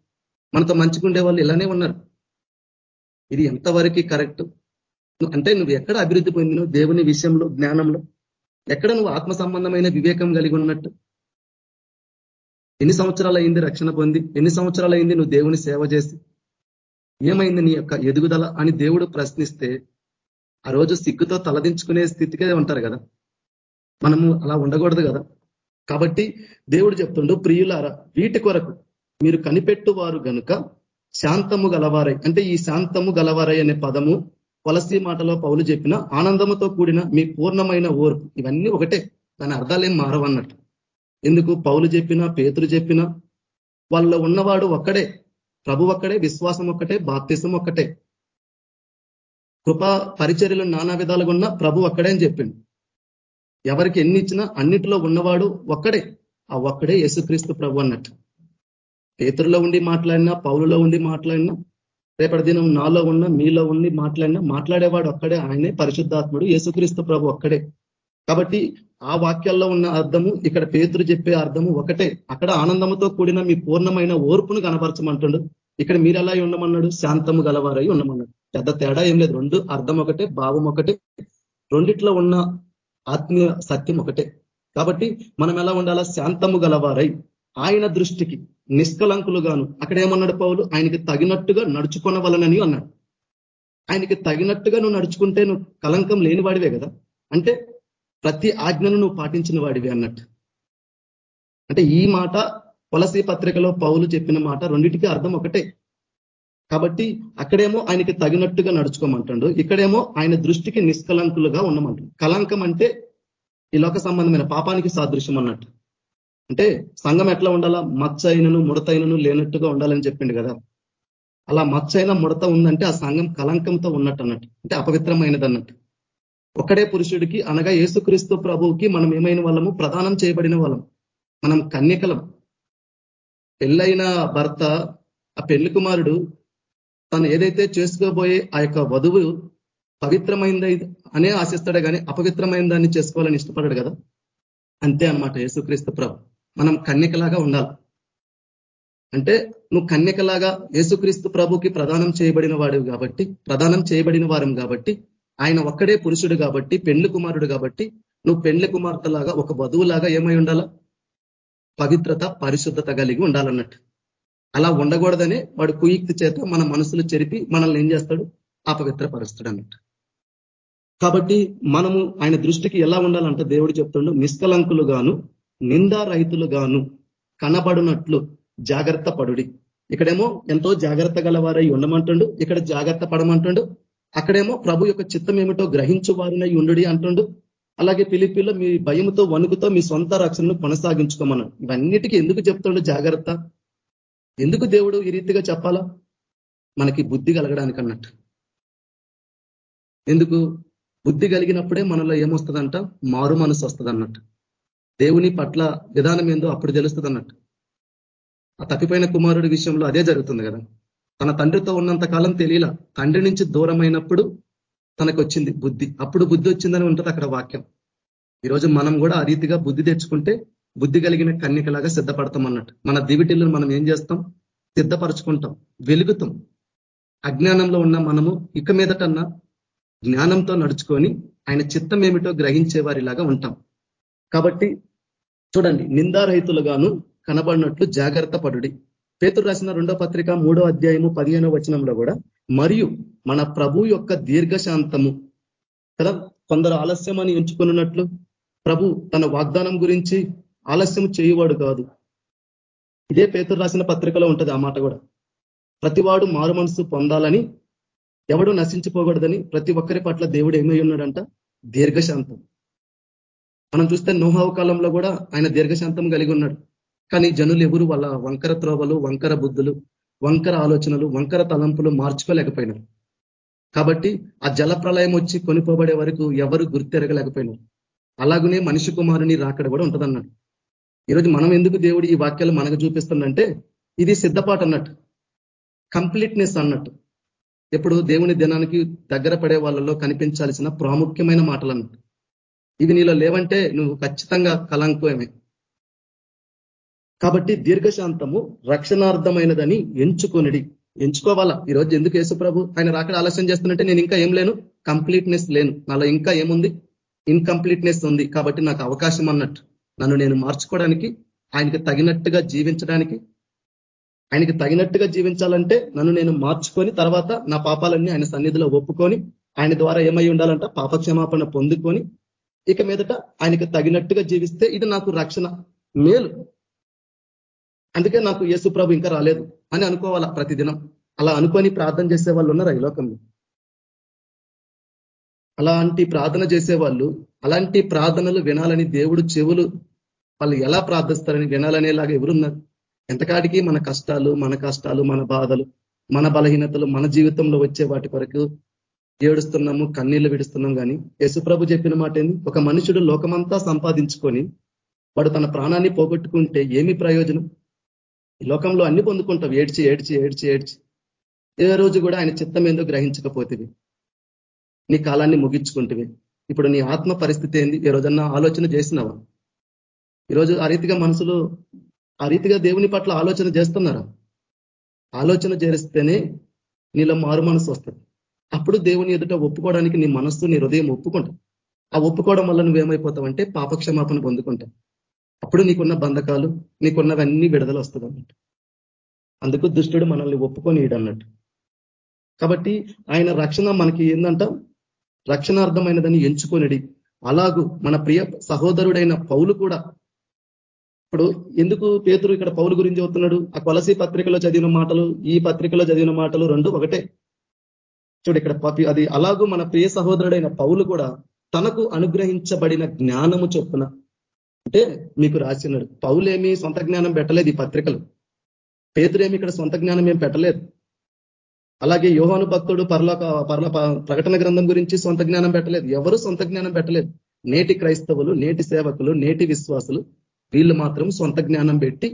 మనతో మంచిగుండే వాళ్ళు ఇలానే ఉన్నారు. ఇది ఎంతవరకు కరెక్ట్? అంటే నువ్వు ఎక్కడ అభివృద్ధి పొందినవు? దేవుని విషయంలో జ్ఞానంలో? ఎక్కడ నువ్వు ఆత్మ సంబంధమైన వివేకం కలిగి ఉన్నట్టు? ఎన్ని సంవత్సరాలు అయింది రక్షణ పొంది? ఎన్ని సంవత్సరాలు అయింది నువ్వు దేవుని సేవ చేసి? ఏమైంది నీ యొక్క ఎదుగుదల అని దేవుడు ప్రశ్నిస్తే ఆ రోజు సిగ్గుతో తలదించుకునే స్థితికే ఉంటారు కదా? మనము అలా ఉండకూడదు కదా? కాబట్టి దేవుడు చెప్తుండు ప్రియులారా వీటి కొరకు మీరు కనిపెట్టువారు గనుక శాంతము గలవారై అంటే ఈ శాంతము గలవారై అనే పదము వలసీ మాటలో పౌలు చెప్పిన ఆనందముతో కూడిన మీ పూర్ణమైన ఓర్పు ఇవన్నీ ఒకటే దాని అర్థాలేం మారవన్నట్టు. ఎందుకు? పౌలు చెప్పినా పేతులు చెప్పినా వాళ్ళ ఉన్నవాడు ఒక్కడే ప్రభు ఒక్కడే విశ్వాసం ఒక్కటే బాప్తిసం ఒక్కటే. కృపా పరిచర్యలు నానా విధాలుగా ఉన్న ప్రభు ఒక్కడే అని చెప్పిండు. ఎవరికి ఎన్ని ఇచ్చినా అన్నిటిలో ఉన్నవాడు ఒక్కడే ఆ ఒక్కడే యేసుక్రీస్తు ప్రభు అన్నట్టు. పేతుల్లో ఉండి మాట్లాడినా పౌలులో ఉండి మాట్లాడినా రేపటి దినం నాలో ఉన్న మీలో ఉండి మాట్లాడినా మాట్లాడేవాడు ఒక్కడే ఆయనే పరిశుద్ధాత్ముడు యేసుక్రీస్తు ప్రభు ఒక్కడే. కాబట్టి ఆ వాక్యాల్లో ఉన్న అర్థము ఇక్కడ పేతురు చెప్పే అర్థము ఒకటే. అక్కడ ఆనందముతో కూడిన మీ పూర్ణమైన ఓర్పును కనపరచమంటాడు. ఇక్కడ మీరు ఎలా ఉండమన్నాడు? శాంతము గలవారై ఉండమన్నాడు. పెద్ద తేడా ఏం లేదు. రెండు అర్థం ఒకటే భావం ఒకటే. రెండిట్లో ఉన్న ఆత్మీయ సత్యం ఒకటే. కాబట్టి మనం ఎలా ఉండాలా? శాంతము గలవారై. ఆయన దృష్టికి నిష్కలంకులుగాను. అక్కడ ఏమన్నాడు పౌలు? ఆయనకి తగినట్టుగా నడుచుకొనవలనని అన్నాడు. ఆయనకి తగినట్టుగా నువ్వు నడుచుకుంటే నువ్వు కలంకం లేనివాడివే కదా? అంటే ప్రతి ఆజ్ఞను నువ్వు పాటించిన వాడివి అన్నట్టు. అంటే ఈ మాట పొలసీ పత్రికలో పౌలు చెప్పిన మాట రెండింటికి అర్థం ఒకటే. కాబట్టి అక్కడేమో ఆయనకి తగినట్టుగా నడుచుకోమంటాడు. ఇక్కడేమో ఆయన దృష్టికి నిష్కలంకులుగా ఉండమంటాడు. కలంకం అంటే ఈ లోక సంబంధమైన పాపానికి సాదృశ్యం అన్నట్టు. అంటే సంఘం ఎట్లా ఉండాలా? మచ్చైనను ముడతైనను లేనట్టుగా ఉండాలని చెప్పిండు కదా. అలా మచ్చైన ముడత ఉందంటే ఆ సంఘం కలంకంతో ఉన్నట్టు అన్నట్టు అంటే అపవిత్రమైనది అన్నట్టు ఒకడే పురుషుడికి అనగా యేసుక్రీస్తు ప్రభువుకి మనం ఏమైన వాళ్ళము? ప్రదానం చేయబడిన వాళ్ళం. మనం కన్యకలం. పెళ్ళైన భర్త ఆ పెళ్ళి కుమారుడు తను ఏదైతే చేసుకోబోయే ఆ యొక్క వధువు పవిత్రమైంది అనే ఆశిస్తాడే కానీ అపవిత్రమైన దాన్ని చేసుకోవాలని ఇష్టపడాడు కదా. అంతే అనమాట యేసుక్రీస్తు ప్రభు. మనం కన్యకలాగా ఉండాలి. అంటే నువ్వు కన్యకలాగా యేసుక్రీస్తు ప్రభుకి ప్రదానం చేయబడిన వాడివి కాబట్టి ప్రదానం చేయబడిన వారం కాబట్టి ఆయన ఒక్కడే పురుషుడు కాబట్టి పెండ్లి కుమారుడు కాబట్టి నువ్వు పెండ్లి కుమార్తెలాగా ఒక వధువులాగా ఏమై ఉండాలా? పవిత్రత పరిశుద్ధత కలిగి ఉండాలన్నట్టు. అలా ఉండకూడదనే వాడు కుయుక్తి చేత మన మనసులు చెరిపి మనల్ని ఏం చేస్తాడు? అపవిత్రపరుస్తాడు అన్నట్టు కాబట్టి మనము ఆయన దృష్టికి ఎలా ఉండాలంటే దేవుడు చెప్తుండు నిష్కలంకులుగాను నిందారహితులుగాను కనబడినట్లు జాగ్రత్త పడుడి. ఇక్కడేమో ఎంతో జాగ్రత్త గలవారై ఉండమంటుండు ఇక్కడ జాగ్రత్త పడమంటుండు అక్కడేమో ప్రభు యొక్క చిత్తం ఏమిటో గ్రహించు వారినై ఉండు అంటుండు. అలాగే పిలిపిలో మీ భయముతో వణుకుతో మీ సొంత రక్షణను కొనసాగించుకోమన్నాడు ఇవన్నిటికీ ఎందుకు చెప్తుండు జాగ్రత్త? ఎందుకు దేవుడు ఈ రీతిగా చెప్పాలా? మనకి బుద్ధి కలగడానికి అన్నట్టు ఎందుకు? బుద్ధి కలిగినప్పుడే మనలో ఏమొస్తుందంట? మారు మనసు వస్తుంది అన్నట్టు దేవుని పట్ల విధానం ఏందో అప్పుడు తెలుస్తుంది అన్నట్టు. ఆ తప్పిపోయిన కుమారుడి విషయంలో అదే జరుగుతుంది కదా. తన తండ్రితో ఉన్నంత కాలం తెలియల. తండ్రి నుంచి దూరమైనప్పుడు తనకు వచ్చింది బుద్ధి. అప్పుడు బుద్ధి వచ్చిందని ఉంటుంది అక్కడ వాక్యం. ఈరోజు మనం కూడా ఆ రీతిగా బుద్ధి తెచ్చుకుంటే బుద్ధి కలిగిన కన్యకలాగా సిద్ధపడతాం అన్నట్టు. మన దివిటిల్లను మనం ఏం చేస్తాం? సిద్ధపరచుకుంటాం. వెలుగుతాం. అజ్ఞానంలో ఉన్న మనము ఇక మీదటన్నా జ్ఞానంతో నడుచుకొని ఆయన చిత్తం ఏమిటో గ్రహించే వారిలాగా ఉంటాం. కాబట్టి చూడండి నిందారహితులుగాను కనబడినట్లు జాగ్రత్త పడుడి. పేతురు రాసిన రెండో పత్రిక మూడో అధ్యాయము పదిహేనో వచనంలో కూడా మరియు మన ప్రభు యొక్క దీర్ఘశాంతము కదా? కొందరు ఆలస్యం అని ఎంచుకున్నట్లు ప్రభు తన వాగ్దానం గురించి ఆలస్యం చేయువాడు కాదు. ఇదే పేతురు రాసిన పత్రికలో ఉంటుంది ఆ మాట కూడా. ప్రతివాడు మారు మనసు పొందాలని ఎవడు నశించిపోకూడదని ప్రతి ఒక్కరి పట్ల దేవుడు ఏమై ఉన్నాడంట? దీర్ఘశాంతం. మనం చూస్తే నోహావు కాలంలో కూడా ఆయన దీర్ఘశాంతం కలిగి ఉన్నాడు. కానీ జనులు ఎవరు వాళ్ళ వంకర త్రోవలు వంకర బుద్ధులు వంకర ఆలోచనలు వంకర తలంపులు మార్చుకోలేకపోయినారు. కాబట్టి ఆ జల ప్రళయం వచ్చి కొనిపోబడే వరకు ఎవరు గుర్తెరగలేకపోయినారు. అలాగనే మనిషి కుమారుని రాకడ కూడా ఉంటుందన్నాడు. ఈరోజు మనం ఎందుకు దేవుడు ఈ వాక్యాలు మనకు చూపిస్తుందంటే ఇది సిద్ధపాటు అన్నట్టు కంప్లీట్నెస్ అన్నట్టు. ఎప్పుడు దేవుని దినానికి దగ్గర పడే వాళ్ళలో కనిపించాల్సిన ప్రాముఖ్యమైన మాటలు అన్నట్టు. ఇవి నీలో లేవంటే నువ్వు ఖచ్చితంగా కలంకమే కాబట్టి దీర్ఘశాంతము రక్షణార్థమైనదని ఎంచుకొనిడి. ఎంచుకోవాలా? ఈరోజు ఎందుకు యేసు ప్రభు ఆయన రాకడ ఆలస్యం చేస్తున్నట్టే నేను ఇంకా ఏం లేను? కంప్లీట్నెస్ లేను. నాలో ఇంకా ఏముంది? ఇన్కంప్లీట్నెస్ ఉంది. కాబట్టి నాకు అవకాశం అన్నట్టు. నన్ను నేను మార్చుకోవడానికి ఆయనకి తగినట్టుగా జీవించడానికి ఆయనకి తగినట్టుగా జీవించాలంటే నన్ను నేను మార్చుకొని తర్వాత నా పాపాలన్నీ ఆయన సన్నిధిలో ఒప్పుకొని ఆయన ద్వారా ఏమై ఉండాలంట? పాపక్షమాపణ పొందుకొని ఇక మీదట ఆయనకి తగినట్టుగా జీవిస్తే ఇది నాకు రక్షణ మేలు. అందుకే నాకు యేసు ప్రభు ఇంకా రాలేదు అని అనుకోవాలా ప్రతిదినం. అలా అనుకొని ప్రార్థన చేసే వాళ్ళు ఉన్నారు ఈ లోకంలో. అలాంటి ప్రార్థన చేసే వాళ్ళు అలాంటి ప్రార్థనలు వినాలని దేవుడు చెవులు వాళ్ళు ఎలా ప్రార్థిస్తారని వినాలనేలాగా ఎవరున్నారు? ఎంతకాడికి మన కష్టాలు మన కష్టాలు మన బాధలు మన బలహీనతలు మన జీవితంలో వచ్చే వాటి కొరకు ఏడుస్తున్నాము కన్నీళ్ళు విడుస్తున్నాం కానీ యశుప్రభు చెప్పిన మాట ఏంది ఒక మనుషుడు లోకమంతా సంపాదించుకొని వాడు తన ప్రాణాన్ని పోగొట్టుకుంటే ఏమి ప్రయోజనం? ఈ లోకంలో అన్ని పొందుకుంటావు ఏడ్చి ఏడ్చి ఏడ్చి ఏడ్చి. ఏ రోజు కూడా ఆయన చిత్తం ఏందో గ్రహించకపోతేవి? నీ కాలాన్ని ముగించుకుంటువి. ఇప్పుడు నీ ఆత్మ పరిస్థితి ఏంది? ఏ రోజన్నా ఆలోచన చేసినావా? ఈరోజు ఆ రీతిగా మనసులో ఆ రీతిగా దేవుని పట్ల ఆలోచన చేస్తున్నారా? ఆలోచన చేస్తేనే నీలో మారు మనసు వస్తుంది. అప్పుడు దేవుని ఎదుట ఒప్పుకోవడానికి నీ మనస్సు నీ హృదయం ఒప్పుకుంటావు ఆ ఒప్పుకోవడం వల్ల నువ్వేమైపోతావంటే పాపక్షమాపణ పొందుకుంటావు. అప్పుడు నీకున్న బంధకాలు నీకున్నవన్నీ విడుదల వస్తుంది అన్నట్టు అందుకు దుష్టుడు మనల్ని ఒప్పుకొని అన్నట్టు కాబట్టి ఆయన రక్షణ మనకి ఏందంట? రక్షణార్థమైనదని ఎంచుకొనిడి. అలాగూ మన ప్రియ సహోదరుడైన పౌలు కూడా. ఇప్పుడు ఎందుకు పేతురు ఇక్కడ పౌలు గురించి అవుతున్నాడు ఆ కొలసి పత్రికలో చదివిన మాటలు ఈ పత్రికలో చదివిన మాటలు రెండు ఒకటే. చూడు ఇక్కడ అది అలాగూ మన ప్రియ సహోదరుడైన పౌలు కూడా తనకు అనుగ్రహించబడిన జ్ఞానము చొప్పున అంటే మీకు రాసినాడు. పౌలేమి సొంత జ్ఞానం పెట్టలేదు ఈ పత్రికలు. పేతురేమి ఇక్కడ సొంత జ్ఞానం ఏం పెట్టలేదు. అలాగే యోహాను భక్తుడు పరలోక పర్ల ప్రకటన గ్రంథం గురించి సొంత జ్ఞానం పెట్టలేదు. ఎవరు సొంత జ్ఞానం పెట్టలేదు? నేటి క్రైస్తవులు నేటి సేవకులు నేటి విశ్వాసులు వీళ్ళు మాత్రం సొంత జ్ఞానం పెట్టి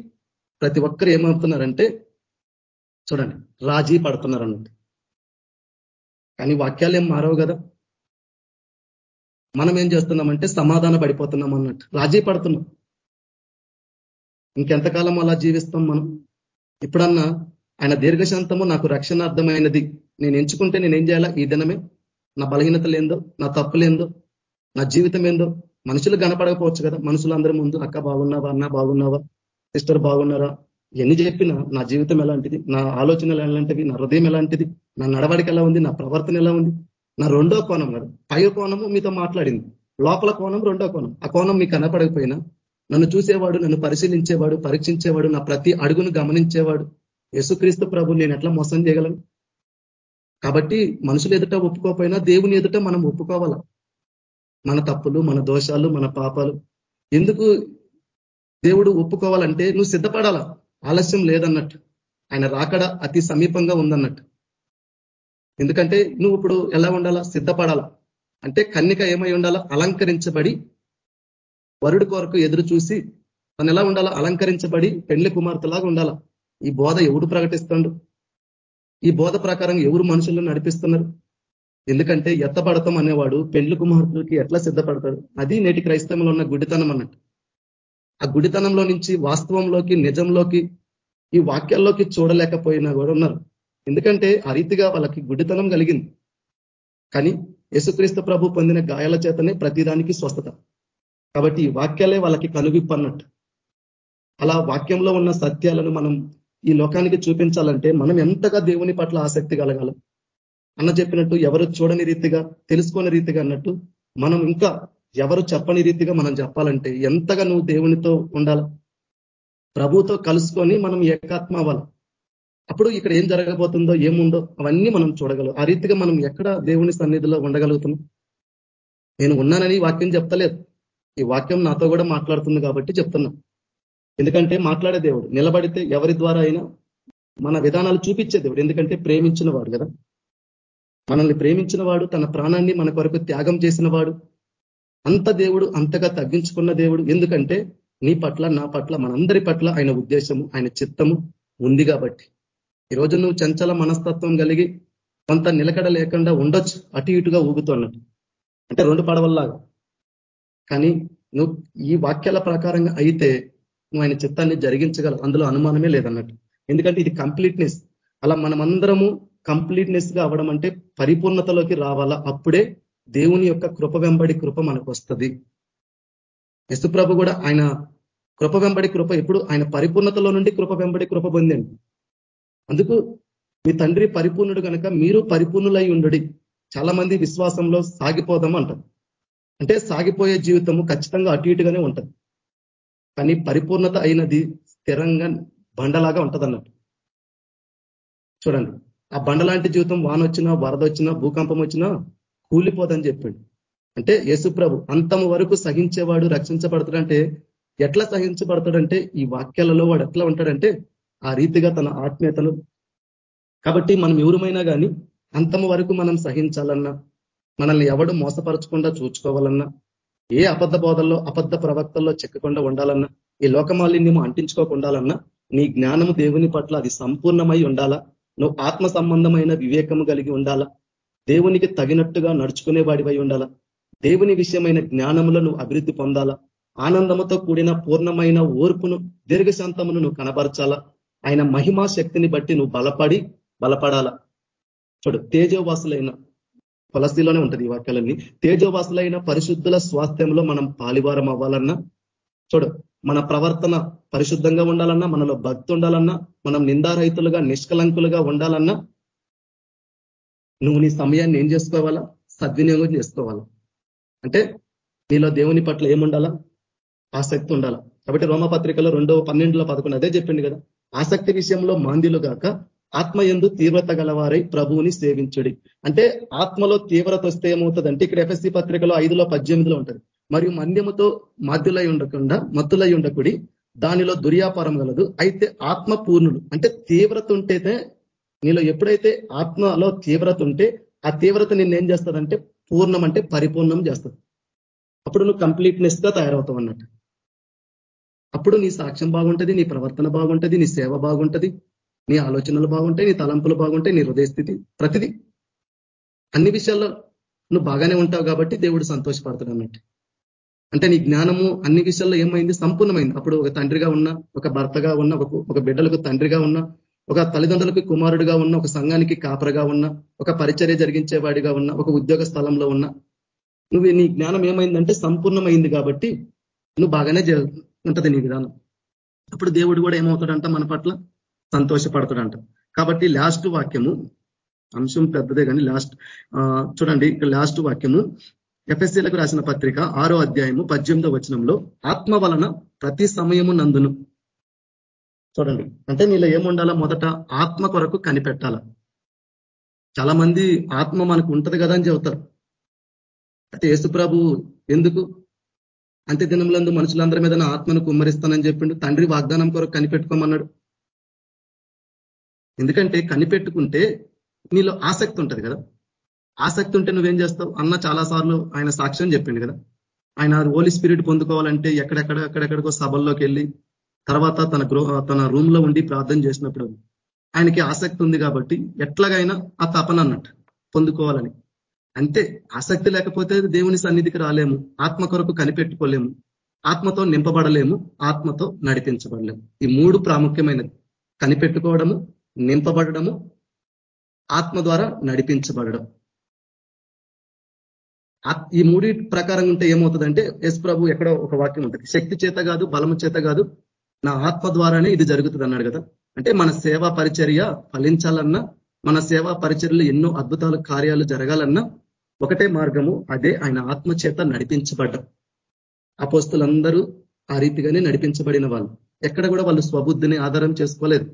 ప్రతి ఒక్కరు ఏమవుతున్నారంటే చూడండి రాజీ పడుతున్నారు అన్నట్టు కానీ వాక్యాలు ఏం మారవు కదా. మనం ఏం చేస్తున్నామంటే సమాధాన పడిపోతున్నాం అన్నట్టు. రాజీ పడుతున్నాం. ఇంకెంతకాలం అలా జీవిస్తాం మనం? ఇప్పుడన్నా ఆయన దీర్ఘశాంతము నాకు రక్షణార్థమైనది నేను ఎంచుకుంటే నేను ఏం చేయాలా? ఈ దినమే నా బలహీనతలు ఏందో నా తప్పులేందో నా జీవితం ఏందో. మనుషులు కనపడకపోవచ్చు కదా. మనుషులందరి ముందు అక్క బాగున్నావా? అన్న బాగున్నావా? సిస్టర్ బాగున్నారా? ఎన్ని చెప్పినా నా జీవితం ఎలాంటిది? నా ఆలోచనలు ఎలాంటివి? నా హృదయం ఎలాంటిది? నా నడవడిక ఎలా ఉంది? నా ప్రవర్తన ఎలా ఉంది? నా రెండో కోణం కదా. పై కోణము మీతో మాట్లాడింది. లోపల కోణం రెండో కోణం. ఆ కోణం మీకు కనపడకపోయినా నన్ను చూసేవాడు నన్ను పరిశీలించేవాడు పరీక్షించేవాడు నా ప్రతి అడుగును గమనించేవాడు. యేసుక్రీస్తు ప్రభు నేను ఎట్లా మోసం చేయగలను? కాబట్టి మనుషులు ఎదుట ఒప్పుకోకపోయినా దేవుని ఎదుట మనం ఒప్పుకోవాలా? మన తప్పులు మన దోషాలు మన పాపాలు. ఎందుకు దేవుడు ఒప్పుకోవాలంటే నువ్వు సిద్ధపడాలా? ఆలస్యం లేదన్నట్టు. ఆయన రాకడ అతి సమీపంగా ఉందన్నట్టు. ఎందుకంటే నువ్వు ఇప్పుడు ఎలా ఉండాలా? సిద్ధపడాలా? అంటే కన్నిక ఏమై ఉండాలా? అలంకరించబడి వరుడి కొరకు ఎదురు చూసి తను ఎలా ఉండాలా? అలంకరించబడి పెళ్ళి కుమార్తెలాగా ఉండాలా? ఈ బోధ ఎవడు ప్రకటిస్తాడు? ఈ బోధ ప్రకారం ఎవరు మనుషులను నడిపిస్తున్నారు? ఎందుకంటే ఎత్తపడతాం అనేవాడు పెళ్ళి కుమార్తెలకి ఎట్లా సిద్ధపడతాడు? అది నేటి క్రైస్తవంలో ఉన్న గుడితనం అన్నట్టు. ఆ గుడితనంలో నుంచి వాస్తవంలోకి నిజంలోకి ఈ వాక్యాల్లోకి చూడలేకపోయినా కూడా ఉన్నారు. ఎందుకంటే ఆ రీతిగా వాళ్ళకి గుడితనం కలిగింది. కానీ యేసుక్రీస్తు ప్రభు పొందిన గాయాల చేతనే ప్రతిదానికి స్వస్థత. కాబట్టి ఈ వాక్యాలే వాళ్ళకి కనువిప్పు అన్నట్టు అలా వాక్యంలో ఉన్న సత్యాలను మనం ఈ లోకానికి చూపించాలంటే మనం ఎంతగా దేవుని పట్ల ఆసక్తి కలగాలం? అన్న చెప్పినట్టు ఎవరు చూడని రీతిగా తెలుసుకునే రీతిగా అన్నట్టు మనం ఇంకా ఎవరు చెప్పని రీతిగా మనం చెప్పాలంటే ఎంతగా నువ్వు దేవునితో ఉండాల? ప్రభుతో కలుసుకొని మనం ఏకాత్మ అవ్వాలి. అప్పుడు ఇక్కడ ఏం జరగబోతుందో ఏముందో అవన్నీ మనం చూడగలం. ఆ రీతిగా మనం ఎక్కడ దేవుని సన్నిధిలో ఉండగలుగుతున్నాం? నేను ఉన్నానని వాక్యం చెప్తలేదు. ఈ వాక్యం నాతో కూడా మాట్లాడుతుంది కాబట్టి చెప్తున్నా. ఎందుకంటే మాట్లాడే దేవుడు నిలబడితే ఎవరి ద్వారా అయినా మన విధానాలు చూపించే దేవుడు. ఎందుకంటే ప్రేమించిన వాడు కదా. మనల్ని ప్రేమించిన వాడు తన ప్రాణాన్ని మన కొరకు త్యాగం చేసిన వాడు అంత దేవుడు అంతగా తగ్గించుకున్న దేవుడు. ఎందుకంటే నీ పట్ల నా పట్ల మనందరి పట్ల ఆయన ఉద్దేశము ఆయన చిత్తము ఉంది కాబట్టి. ఈరోజు నువ్వు చంచల మనస్తత్వం కలిగి కొంత నిలకడ లేకుండా ఉండొచ్చు అటు ఇటుగా ఊగుతున్నట్టు. అంటే రెండు పడవల్లాగా. కానీ నువ్వు ఈ వాక్యాల ప్రకారంగా అయితే నువ్వు ఆయన చిత్తాన్ని జరిగించగలవు. అందులో అనుమానమే లేదన్నట్టు. ఎందుకంటే ఇది కంప్లీట్నెస్. అలా మనమందరము కంప్లీట్నెస్గా అవ్వడం అంటే పరిపూర్ణతలోకి రావాలా? అప్పుడే దేవుని యొక్క కృప వెంబడి కృప మనకు వస్తుంది. యశుప్రభు కూడా ఆయన కృప వెంబడి కృప ఎప్పుడు ఆయన పరిపూర్ణతలో నుండి కృప వెంబడి కృప పొందండి. అందుకు మీ తండ్రి పరిపూర్ణుడు కనుక మీరు పరిపూర్ణులై ఉండడి. చాలా మంది విశ్వాసంలో సాగిపోదాం అంటారు. అంటే సాగిపోయే జీవితము ఖచ్చితంగా అటు ఇటుగానే ఉంటుంది. కానీ పరిపూర్ణత అయినది స్థిరంగా బండలాగా ఉంటుంది అన్నట్టు చూడండి. ఆ బండలాంటి జీవితం వాన వచ్చినా వరద వచ్చినా భూకంపం వచ్చినా కూలిపోదని చెప్పాడు. అంటే యేసుప్రభు అంతము వరకు సహించేవాడు రక్షించబడతాడంటే ఎట్లా సహించబడతాడంటే ఈ వాక్యాలలో వాడు ఎట్లా ఉంటాడంటే ఆ రీతిగా తన ఆత్మీయతను. కాబట్టి మనం ఎవరుమైనా కానీ అంతము వరకు మనం సహించాలన్నా మనల్ని ఎవడు మోసపరచకుండా చూసుకోవాలన్నా ఏ అబద్ధ బోధల్లో అబద్ధ ప్రవక్తల్లో చెక్కకుండా ఉండాలన్నా ఈ లోకమాలిన్యము అంటించుకోకుండాలన్నా నీ జ్ఞానము దేవుని పట్ల అది సంపూర్ణమై ఉండాలా? నువ్వు ఆత్మ సంబంధమైన వివేకము కలిగి ఉండాలా? దేవునికి తగినట్టుగా నడుచుకునే వాడివై ఉండాలా? దేవుని విషయమైన జ్ఞానములను నువ్వు అభివృద్ధి పొందాలా? ఆనందముతో కూడిన పూర్ణమైన ఓర్పును దీర్ఘశాంతమును నువ్వు కనబరచాలా? ఆయన మహిమా శక్తిని బట్టి నువ్వు బలపడి బలపడాలా? చూడు తేజోవాసులైన పలసీలోనే ఉంటుంది ఈ వాక్యాలన్నీ. తేజవాసులైన పరిశుద్ధుల స్వాస్థ్యంలో మనం పాలివారం అవ్వాలన్నా చూడు మన ప్రవర్తన పరిశుద్ధంగా ఉండాలన్నా మనలో భక్తి ఉండాలన్నా మనం నిందారహితులుగా నిష్కలంకులుగా ఉండాలన్నా నువ్వు నీ సమయాన్ని ఏం చేసుకోవాలా? సద్వినియోగం చేసుకోవాలా? అంటే నీలో దేవుని పట్ల ఏముండాలా? ఆసక్తి ఉండాలా? కాబట్టి రోమపత్రికలో రెండవ పన్నెండులో పదకొండు అదే చెప్పింది కదా. ఆసక్తి విషయంలో మాందిలు గాక ఆత్మ ఎందు తీవ్రత గలవారై ప్రభువుని సేవించుడి. అంటే ఆత్మలో తీవ్రత వస్తే ఏమవుతుందంటే ఇక్కడ ఎఫ్ఎస్సి పత్రికలో ఐదులో పద్దెనిమిదిలో ఉంటుంది. మరియు మన్యముతో మాధ్యులై ఉండకుండా మత్తులై ఉండకుడి దానిలో దుర్యాపారం గలదు. అయితే ఆత్మ పూర్ణులు అంటే తీవ్రత ఉంటేనే నీలో ఎప్పుడైతే ఆత్మలో తీవ్రత ఉంటే ఆ తీవ్రత నిన్ను ఏం చేస్తుందంటే పూర్ణం అంటే పరిపూర్ణం చేస్తుంది. అప్పుడు నువ్వు కంప్లీట్నెస్గా తయారవుతావు అన్నట్టు. అప్పుడు నీ సాక్ష్యం బాగుంటుంది నీ ప్రవర్తన బాగుంటుంది నీ సేవ బాగుంటుంది నీ ఆలోచనలు బాగుంటాయి నీ తలంపులు బాగుంటాయి నీ హృదయస్థితి ప్రతిదీ. అన్ని విషయాల్లో నువ్వు బాగానే ఉంటావు కాబట్టి దేవుడు సంతోషపడతాడు అన్నట్టు. అంటే నీ జ్ఞానము అన్ని విషయాల్లో ఏమైంది? సంపూర్ణమైంది. అప్పుడు ఒక తండ్రిగా ఉన్న ఒక భర్తగా ఉన్న ఒక బిడ్డలకు తండ్రిగా ఉన్న ఒక తల్లిదండ్రులకు కుమారుడిగా ఉన్న ఒక సంఘానికి కాపరగా ఉన్న ఒక పరిచర్య జరిగించేవాడిగా ఉన్న ఒక ఉద్యోగ స్థలంలో ఉన్న నువ్వు నీ జ్ఞానం ఏమైందంటే సంపూర్ణమైంది కాబట్టి నువ్వు బాగానే ఉంటది నీ విధానం. అప్పుడు దేవుడు కూడా ఏమవుతాడంట మన పట్ల? సంతోషపడతాడంట. కాబట్టి లాస్ట్ వాక్యము అంశం పెద్దదే కానీ లాస్ట్ చూడండి లాస్ట్ వాక్యము ఎఫ్ఎస్సీలకు రాసిన పత్రిక ఆరో అధ్యాయము పద్దెనిమిదో వచనంలో ఆత్మ వలన ప్రతి సమయము నందును. చూడండి. అంటే నీలో ఏముండాలా మొదట? ఆత్మ కొరకు కనిపెట్టాల? చాలా మంది ఆత్మ మనకు ఉంటది కదా అని చెబుతారు. అయితే యేసుప్రభు ఎందుకు? అంత్య దినములందు మనుషులందరి మీద ఆత్మను కుమ్మరిస్తానని చెప్పిండు. తండ్రి వాగ్దానం కొరకు కనిపెట్టుకోమన్నాడు. ఎందుకంటే కనిపెట్టుకుంటే నీలో ఆసక్తి ఉంటది కదా. ఆసక్తి ఉంటే నువ్వేం చేస్తావు? అన్న చాలా సార్లు ఆయన సాక్ష్యం చెప్పిండు కదా. ఆయన హోలీ స్పిరిట్ పొందుకోవాలంటే ఎక్కడెక్కడ ఎక్కడెక్కడికో సభల్లోకి వెళ్ళి తర్వాత తన గృహ తన రూమ్లో ఉండి ప్రార్థన చేసినప్పుడు ఆయనకి ఆసక్తి ఉంది కాబట్టి ఎట్లాగైనా ఆ తపన అన్నట్టు పొందుకోవాలని. అంతే ఆసక్తి లేకపోతే దేవుని సన్నిధికి రాలేము ఆత్మ కొరకు కనిపెట్టుకోలేము ఆత్మతో నింపబడలేము ఆత్మతో నడిపించబడలేము. ఈ మూడు ప్రాముఖ్యమైనది. కనిపెట్టుకోవడము నింపబడము ఆత్మ ద్వారా నడిపించబడడం. ఈ మూడి ప్రకారం ఉంటే ఏమవుతుందంటే ఎస్ ప్రభు ఎక్కడో ఒక వాక్యం ఉంటుంది. శక్తి చేత కాదు బలము చేత కాదు నా ఆత్మ ద్వారానే ఇది జరుగుతుంది అన్నాడు కదా. అంటే మన సేవా పరిచర్య ఫలించాలన్నా మన సేవా పరిచర్యలు ఎన్నో అద్భుతాలు కార్యాలు జరగాలన్నా ఒకటే మార్గము అదే ఆయన ఆత్మ చేత నడిపించబడ్డం. అపోస్తులందరూ ఆ రీతిగానే నడిపించబడిన వాళ్ళు. ఎక్కడ కూడా వాళ్ళు స్వబుద్ధిని ఆధారం చేసుకోలేదు.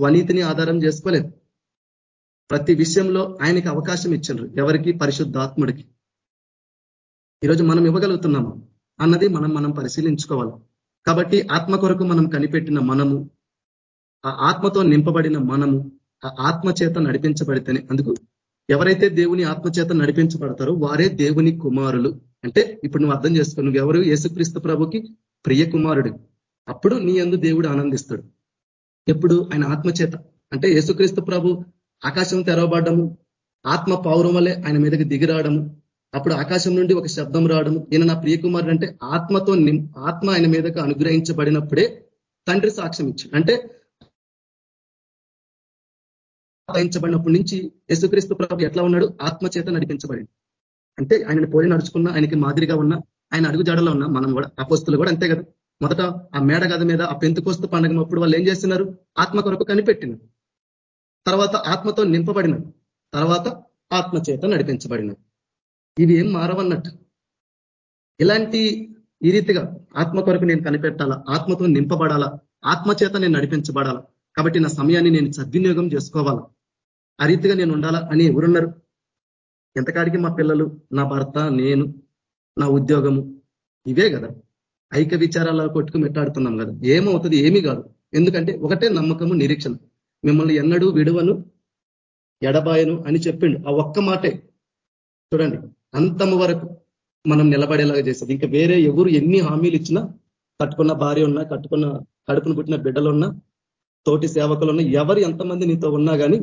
స్వనీతిని ఆధారం చేసుకోలేదు. ప్రతి విషయంలో ఆయనకి అవకాశం ఇచ్చిండ్రు ఎవరికి? పరిశుద్ధాత్ముడికి. ఈరోజు మనం ఇవ్వగలుగుతున్నాము? అన్నది మనం మనం పరిశీలించుకోవాలి. కాబట్టి ఆత్మ కొరకు మనం కనిపెట్టిన మనము ఆ ఆత్మతో నింపబడిన మనము ఆ ఆత్మ చేత నడిపించబడితేనే అందుకు ఎవరైతే దేవుని ఆత్మ చేత నడిపించబడతారో వారే దేవుని కుమారులు. అంటే ఇప్పుడు నువ్వు అర్థం చేసుకో నువ్వు ఎవరు యేసుక్రీస్తు ప్రభుకి ప్రియ కుమారుడు. అప్పుడు నీ అందు దేవుడు ఆనందిస్తాడు. ఎప్పుడు? ఆయన ఆత్మచేత. అంటే యేసుక్రీస్తు ప్రభు ఆకాశం తెరవబడ్డము ఆత్మ పౌరం వల్లే ఆయన మీదకి దిగిరావడము అప్పుడు ఆకాశం నుండి ఒక శబ్దం రావడం ఈయన నా ప్రియకుమారుడు అంటే ఆత్మతో ఆత్మ ఆయన మీదకు అనుగ్రహించబడినప్పుడే తండ్రి సాక్ష్యం ఇచ్చి అంటే నడిపించబడినప్పటి నుంచి యేసుక్రీస్తు ప్రభు ఎట్లా ఉన్నాడు? ఆత్మ చేత నడిపించబడింది అంటే ఆయనను పోలి నడుచుకున్న ఆయనకి మాదిరిగా ఉన్న ఆయన అడుగు జాడలో ఉన్న మనం కూడా అపోస్తులు కూడా అంతే కదా. మొదట ఆ మేడ గద మీద ఆ పెంతుకోస్తు పండగ అప్పుడు వాళ్ళు ఏం చేస్తున్నారు? ఆత్మ కొరకు కనిపెట్టిన తర్వాత ఆత్మతో నింపబడిన తర్వాత ఆత్మ చేత నడిపించబడిన ఇవి ఏం మారవన్నట్టు. ఇలాంటి ఈ రీతిగా ఆత్మ కొరకు నేను కనిపెట్టాలా? ఆత్మతో నింపబడాలా? ఆత్మ చేత నేను నడిపించబడాలా? కాబట్టి నా సమయాన్ని నేను సద్వినియోగం చేసుకోవాలా? ఆ రీతిగా నేను ఉండాలా అని ఎవరున్నారు? ఎంతకాడికి మా పిల్లలు నా భర్త నేను నా ఉద్యోగము? ఇవే కదా. ఐక్య విచారాల కొట్టుకు మెట్టాడుతున్నాం కదా. ఏమవుతుంది ఏమీ కాదు. ఎందుకంటే ఒకటే నమ్మకము నిరీక్షణ. మిమ్మల్ని ఎన్నడూ విడువను ఎడబాయను అని చెప్పిండు. ఆ ఒక్క మాటే. చూడండి. అంతము వరకు మనం నిలబడేలాగా చేస్తుంది. ఇంకా వేరే ఎవరు ఎన్ని హామీలు ఇచ్చినా కట్టుకున్న భార్య ఉన్నా కట్టుకున్న కడుపును పుట్టిన బిడ్డలున్నా తోటి సేవకులున్నా ఎవరు ఎంతమంది నీతో ఉన్నా కానీ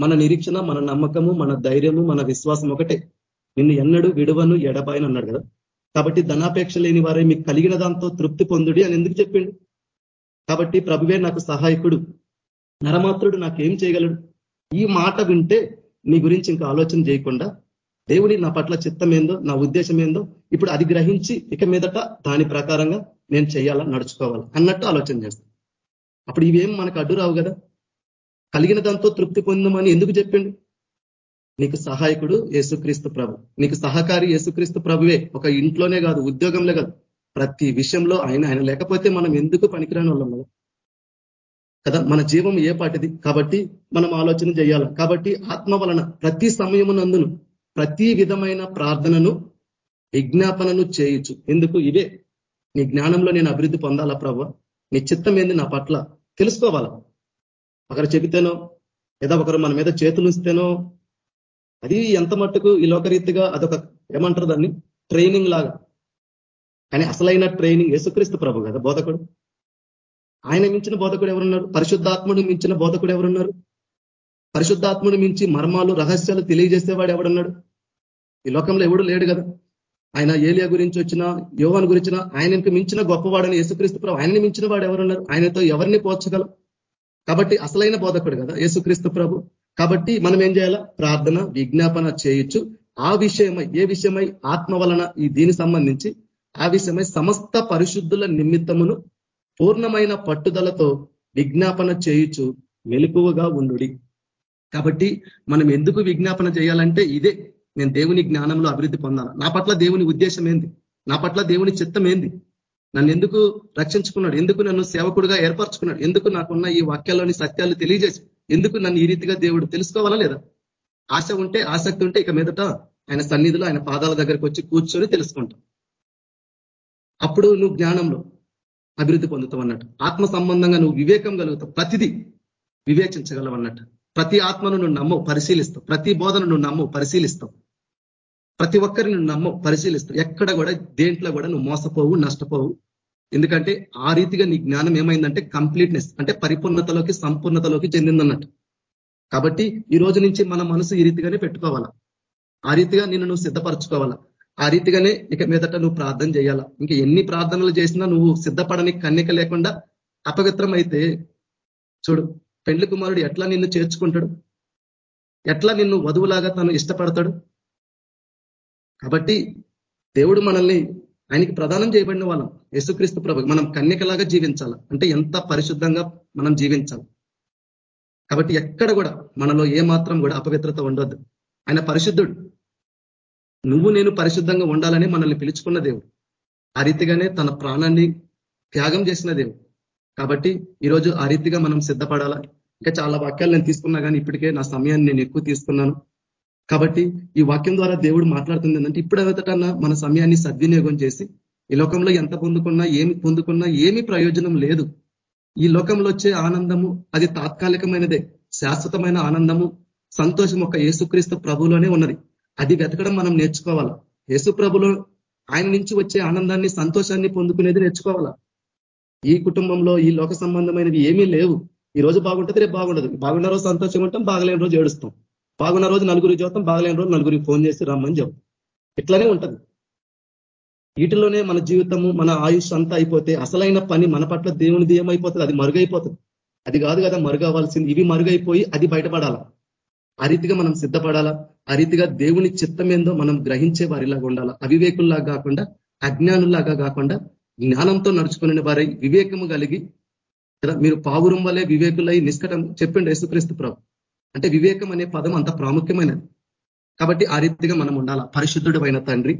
మన నిరీక్షణ మన నమ్మకము మన ధైర్యము మన విశ్వాసం ఒకటే. నిన్ను ఎన్నడూ విడువను ఎడబాయను అన్నాడు కదా. కాబట్టి ధనాపేక్ష లేని వారే మీకు కలిగిన దాంతో తృప్తి పొందుడి అని ఎందుకు చెప్పిండు? కాబట్టి ప్రభువే నాకు సహాయకుడు. నరమాత్రుడు నాకేం చేయగలడు? ఈ మాట వింటే నీ గురించి ఇంకా ఆలోచన చేయకుండా దేవుని నా పట్ల చిత్తం ఏందో నా ఉద్దేశం ఏందో ఇప్పుడు అది గ్రహించి ఇక మీదట దాని ప్రకారంగా నేను చేయాలా నడుచుకోవాలి అన్నట్టు ఆలోచన చేస్తాను అప్పుడు ఇవేం మనకు అడ్డు రావు కదా? కలిగిన దాంతో తృప్తి పొందమని ఎందుకు చెప్పిండు? నీకు సహాయకుడు యేసుక్రీస్తు ప్రభు. నీకు సహకారి యేసుక్రీస్తు ప్రభువే. ఒక ఇంట్లోనే కాదు ఉద్యోగంలో కాదు. ప్రతి విషయంలో ఆయన ఆయన లేకపోతే మనం ఎందుకు పనికిరాని వాళ్ళం కదా? కదా మన జీవం ఏ పాటిది? కాబట్టి మనం ఆలోచన చేయాలి? కాబట్టి ఆత్మ వలన ప్రతి సమయమునందును ప్రతి విధమైన ప్రార్థనను విజ్ఞాపనను చేయొచ్చు ఎందుకు? ఇవే. నీ జ్ఞానంలో నేను అభివృద్ధి పొందాలా ప్రభు? నీ చిత్తం ఏంది నా పట్ల? తెలుసుకోవాలా? ఒకరు చెబితేనో లేదా ఒకరు మన మీద చేతులు ఇస్తేనో అది ఎంత మట్టుకు ఈ లోకరీతిగా అదొక ఏమంటారు దాన్ని? ట్రైనింగ్ లాగా. కానీ అసలైన ట్రైనింగ్ యేసుక్రీస్తు ప్రభు కదా బోధకుడు. ఆయన మించిన బోధకుడు ఎవరున్నారు? పరిశుద్ధాత్ముడు మించిన బోధకుడు ఎవరున్నారు? పరిశుద్ధాత్ముడు మించి మర్మాలు రహస్యాలు తెలియజేసేవాడు ఎవడున్నాడు? ఈ లోకంలో ఎవడు లేడు కదా. ఆయన ఏలియా గురించి వచ్చిన యోవాన్ గురించిన ఆయనకి మించిన గొప్పవాడని యేసుక్రీస్తు ప్రభు ఆయనని మించిన వాడు ఎవరున్నారు? ఆయనతో ఎవరిని పోల్చగలం? కాబట్టి అసలైన బోధకుడు కదా యేసుక్రీస్తు ప్రభు. కాబట్టి మనం ఏం చేయాలా? ప్రార్థన విజ్ఞాపన చేయొచ్చు ఆ విషయమై ఏ విషయమై? ఆత్మ వలన ఈ దీని సంబంధించి ఆ విషయమై సమస్త పరిశుద్ధుల నిమిత్తమును పూర్ణమైన పట్టుదలతో విజ్ఞాపన చేయుచు మెలకువగా ఉండు కాబట్టి మనం ఎందుకు విజ్ఞాపన చేయాలంటే ఇదే. నేను దేవుని జ్ఞానంలో అభివృద్ధి పొందాను. నా పట్ల దేవుని ఉద్దేశం ఏంది? నా పట్ల దేవుని చిత్తం ఏంది? నన్ను ఎందుకు రక్షించుకున్నాడు? ఎందుకు నన్ను సేవకుడుగా ఏర్పరచుకున్నాడు? ఎందుకు నాకున్న ఈ వాక్యాల్లోని సత్యాలు తెలియజేసి ఎందుకు నన్ను ఈ రీతిగా దేవుడు తెలుసుకోవాలా లేదా? ఆశ ఉంటే ఆసక్తి ఉంటే ఇక మీదట ఆయన సన్నిధిలో ఆయన పాదాల దగ్గరికి వచ్చి కూర్చొని తెలుసుకుంటాం. అప్పుడు నువ్వు జ్ఞానంలో అభివృద్ధి పొందుతావు అన్నట్టు. ఆత్మ సంబంధంగా నువ్వు వివేకం కలుగుతావు. ప్రతిదీ వివేచించగలవు అన్నట్టు. ప్రతి ఆత్మను నువ్వు నమ్మవు పరిశీలిస్తావు. ప్రతి బోధను నువ్వు నమ్మవు పరిశీలిస్తావు. ప్రతి ఒక్కరిని నమ్మ నమ్మవు పరిశీలిస్తావు ఎక్కడ కూడా దేంట్లో కూడా నువ్వు మోసపోవు నష్టపోవు. ఎందుకంటే ఆ రీతిగా నీ జ్ఞానం ఏమైందంటే కంప్లీట్నెస్ అంటే పరిపూర్ణతలోకి సంపూర్ణతలోకి చెందిందన్నట్టు. కాబట్టి ఈ రోజు నుంచి మన మనసు ఈ రీతిగానే పెట్టుకోవాలా? ఆ రీతిగా నిన్ను నువ్వు సిద్ధపరచుకోవాలా? ఆ రీతిగానే ఇక మీదట నువ్వు ప్రార్థన చేయాలా? ఇంకా ఎన్ని ప్రార్థనలు చేసినా నువ్వు సిద్ధపడని కన్నిక లేకుండా అపవిత్రం అయితే చూడు పెండ్లి కుమారుడు ఎట్లా నిన్ను చేర్చుకుంటాడు? ఎట్లా నిన్ను వధువులాగా తను ఇష్టపడతాడు? కాబట్టి దేవుడు మనల్ని ఆయనకి ప్రదానం చేయబడిన వాళ్ళం. యేసుక్రీస్తు ప్రభు. మనం కన్యకలాగా జీవించాలి. అంటే ఎంత పరిశుద్ధంగా మనం జీవించాలి. కాబట్టి ఎక్కడ కూడా మనలో ఏ మాత్రం కూడా అపవిత్రత ఉండొద్దు ఆయన పరిశుద్ధుడు. నువ్వు నేను పరిశుద్ధంగా ఉండాలని మనల్ని పిలుచుకున్న దేవుడు. ఆ రీతిగానే తన ప్రాణాన్ని త్యాగం చేసిన దేవుడు. కాబట్టి ఈరోజు ఆ రీతిగా మనం సిద్ధపడాలా? ఇంకా చాలా వాక్యాలు నేను తీసుకున్నా కానీ ఇప్పటికే నా సమయాన్ని నేను ఎక్కువ తీసుకున్నాను. కాబట్టి ఈ వాక్యం ద్వారా దేవుడు మాట్లాడుతుంది ఏంటంటే ఇప్పుడెవతటన్నా మన సమయాన్ని సద్వినియోగం చేసి ఈ లోకంలో ఎంత పొందుకున్నా ఏమి పొందుకున్నా ఏమి ప్రయోజనం లేదు. ఈ లోకంలో వచ్చే ఆనందము అది తాత్కాలికమైనదే. శాశ్వతమైన ఆనందము సంతోషం ఒక యేసుక్రీస్తు ప్రభులోనే ఉన్నది. అది వెతకడం మనం నేర్చుకోవాలా? యేసు ప్రభులో ఆయన నుంచి వచ్చే ఆనందాన్ని సంతోషాన్ని పొందుకునేది నేర్చుకోవాలా? ఈ కుటుంబంలో ఈ లోక సంబంధమైనవి ఏమీ లేవు. ఈ రోజు బాగుంటుంది రేపు బాగుండదు. బాగున్న రోజు సంతోషం ఉంటాం బాగలేని రోజు ఏడుస్తాం. బాగున్న రోజు నలుగురికి చూస్తాం బాగలేని రోజు నలుగురికి ఫోన్ చేసి రమ్మని చెప్తాం ఇట్లానే ఉంటది. వీటిలోనే మన జీవితము మన ఆయుష్ అంతా అయిపోతే అసలైన పని మన పట్ల దేవునిది ఏమైపోతుంది? అది మరుగైపోతుంది. అది కాదు కదా మరుగవ్వాల్సింది. ఇవి మరుగైపోయి అది బయటపడాలా? ఆ రీతిగా మనం సిద్ధపడాలా? ఆ రీతిగా దేవుని చిత్తం ఏందో మనం గ్రహించే వారిలాగా ఉండాలా? అవివేకుల్లాగా కాకుండా అజ్ఞానుల్లాగా కాకుండా జ్ఞానంతో నడుచుకునే వారై వివేకము కలిగి మీరు పావురం వలె వివేకులై నిష్కటం చెప్పిండు యేసుక్రీస్తు ప్రభు. అంటే వివేకం అనే పదం అంత ప్రాముఖ్యమైనది. కాబట్టి ఆ రీతిగా మనం ఉండాల? పరిశుద్ధుడు తండ్రి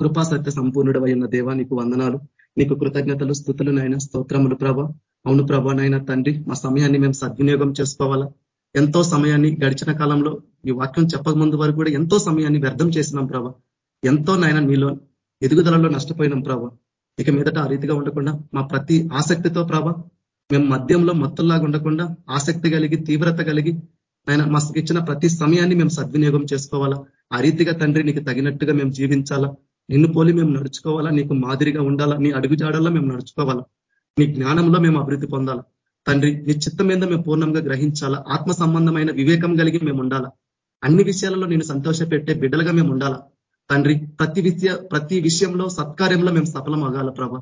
కృపా సత్య సంపూర్ణుడు అయిన దేవా నీకు వందనాలు. నీకు కృతజ్ఞతలు స్థుతులు నాయన స్తోత్రములు ప్రభ. అవును ప్రభా నాయన తండ్రి మా సమయాన్ని మేము సద్వినియోగం చేసుకోవాలా? ఎంతో సమయాన్ని గడిచిన కాలంలో ఈ వాక్యం చెప్పక ముందు వరకు కూడా ఎంతో సమయాన్ని వ్యర్థం చేసినాం ప్రభ. ఎంతో నాయన మీలో ఎదుగుదలలో నష్టపోయినాం ప్రభ. ఇక మీదట ఆ రీతిగా ఉండకుండా మా ప్రతి ఆసక్తితో ప్రభ మేము మద్యంలో మత్తుల్లాగా ఉండకుండా ఆసక్తి కలిగి తీవ్రత కలిగి ఆయన మాకు ఇచ్చిన ప్రతి సమయాన్ని మేము సద్వినియోగం చేసుకోవాలా? ఆ రీతిగా తండ్రి నీకు తగినట్టుగా మేము జీవించాలా? నిన్ను పోలి మేము నడుచుకోవాలా? నీకు మాదిరిగా ఉండాలా? నీ అడుగుజాడల్లో మేము నడుచుకోవాలా? నీ జ్ఞానంలో మేము అభివృద్ధి పొందాలా? తండ్రి నీ చిత్తం మీద మేము పూర్ణంగా గ్రహించాలా? ఆత్మ సంబంధమైన వివేకం కలిగి మేము ఉండాలా? అన్ని విషయాలలో నేను సంతోష పెట్టే బిడ్డలుగా మేము ఉండాలా? తండ్రి ప్రతి విషయ ప్రతి విషయంలో సత్కార్యంలో మేము సఫలం అగాల ప్రభ?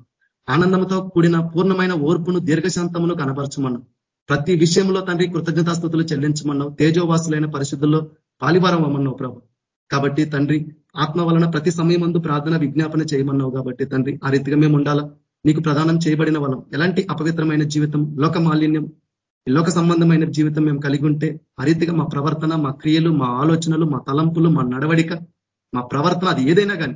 ఆనందంతో కూడిన పూర్ణమైన ఓర్పును దీర్ఘశాంతమును కనపరచమన్నాం ప్రతి విషయంలో తండ్రి కృతజ్ఞతాస్థుతులు చెల్లించమన్నావు. తేజోవాసులైన పరిశుద్ధుల్లో పాలివారం అమ్మన్నావు ప్రభు. కాబట్టి తండ్రి ఆత్మ వలన ప్రతి సమయం ప్రార్థన విజ్ఞాపన చేయమన్నావు కాబట్టి తండ్రి ఆ రీతిగా మేము ఉండాలా? నీకు ప్రదానం చేయబడిన వలం. ఎలాంటి అపవిత్రమైన జీవితం లోక మాలిన్యం లోక సంబంధమైన జీవితం మేము కలిగి ఉంటే ఆ రీతిగా మా ప్రవర్తన మా క్రియలు మా ఆలోచనలు మా తలంపులు మా నడవడిక మా ప్రవర్తన అది ఏదైనా కానీ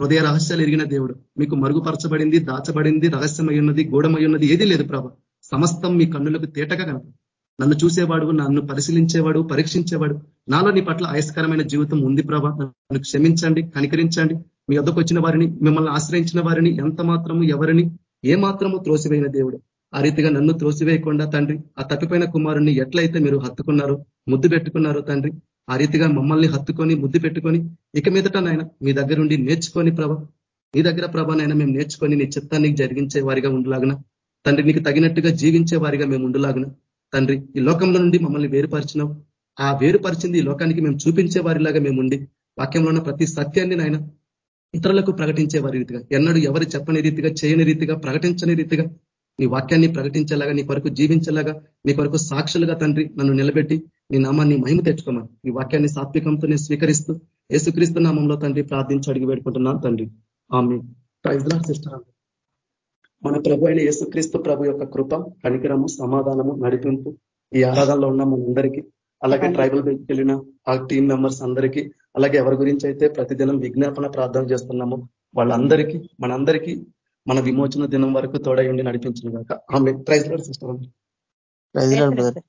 హృదయ రహస్యాలు ఎరిగిన దేవుడు. మీకు మరుగుపరచబడింది దాచబడింది రహస్యమై ఉన్నది గూఢమై ఉన్నది ఏదీ లేదు ప్రభా. సమస్తం మీ కన్నులకు తేటగా కనపడు. నన్ను చూసేవాడు నన్ను పరిశీలించేవాడు పరీక్షించేవాడు. నాలో నీ పట్ల ఆయస్కరమైన జీవితం ఉంది ప్రభా. నన్ను క్షమించండి కనికరించండి. మీ వద్దకు వచ్చిన వారిని మిమ్మల్ని ఆశ్రయించిన వారిని ఎంత మాత్రము ఎవరిని ఏ మాత్రము త్రోసివేయిన దేవుడు. ఆ రీతిగా నన్ను త్రోసివేయకుండా తండ్రి ఆ తప్పిపోయిన కుమారుణ్ణి ఎట్లయితే మీరు హత్తుకున్నారో ముద్దు పెట్టుకున్నారో తండ్రి ఆ రీతిగా మమ్మల్ని హత్తుకొని ముద్దు పెట్టుకొని ఇక మీదట నాయన మీ దగ్గరుండి నేర్చుకొని ప్రభ మీ దగ్గర ప్రభ నైనా మేము నేర్చుకొని నీ చిత్తాన్ని జరిగించే వారిగా ఉండలాగిన తండ్రి నీకు తగినట్టుగా జీవించే వారిగా మేము ఉండలాగిన. తండ్రి ఈ లోకంలో నుండి మమ్మల్ని వేరుపరిచినావు. ఆ వేరుపరిచింది ఈ లోకానికి మేము చూపించే వారిలాగా మేము ఉండి వాక్యంలో ఉన్న ప్రతి సత్యాన్ని నాయన ఇతరులకు ప్రకటించే వారి రీతిగా ఎన్నడూ ఎవరు చెప్పని రీతిగా చేయని రీతిగా ప్రకటించని రీతిగా నీ వాక్యాన్ని ప్రకటించేలాగా నీ కొరకు జీవించేలాగా నీ కొరకు సాక్షులుగా తండ్రి నన్ను నిలబెట్టి నీ నామాన్ని మహిమ తెచ్చుకోమని ఈ వాక్యాన్ని సాత్వికంతో నేను స్వీకరిస్తూ యేసుక్రీస్తు నామంలో తండ్రి ప్రార్థించి అడిగి పెట్టుకుంటున్నాను తండ్రి. ఆమె సిస్టర్. మన ప్రభు అయిన యేసుక్రీస్తు ప్రభు యొక్క కృప కనికరము సమాధానము నడిపింపు ఈ ఆరాధనలో ఉన్న మనందరికీ అలాగే ట్రైబల్ వెళ్ళిన ఆ టీం మెంబర్స్ అందరికీ అలాగే ఎవరి గురించి అయితే ప్రతిదినం విజ్ఞాపన ప్రార్థన చేస్తున్నామో వాళ్ళందరికీ మనందరికీ మన విమోచన దినం వరకు తోడై ఉండి నడిపించిన కాక ఆమె praise lord sister praise lord brother.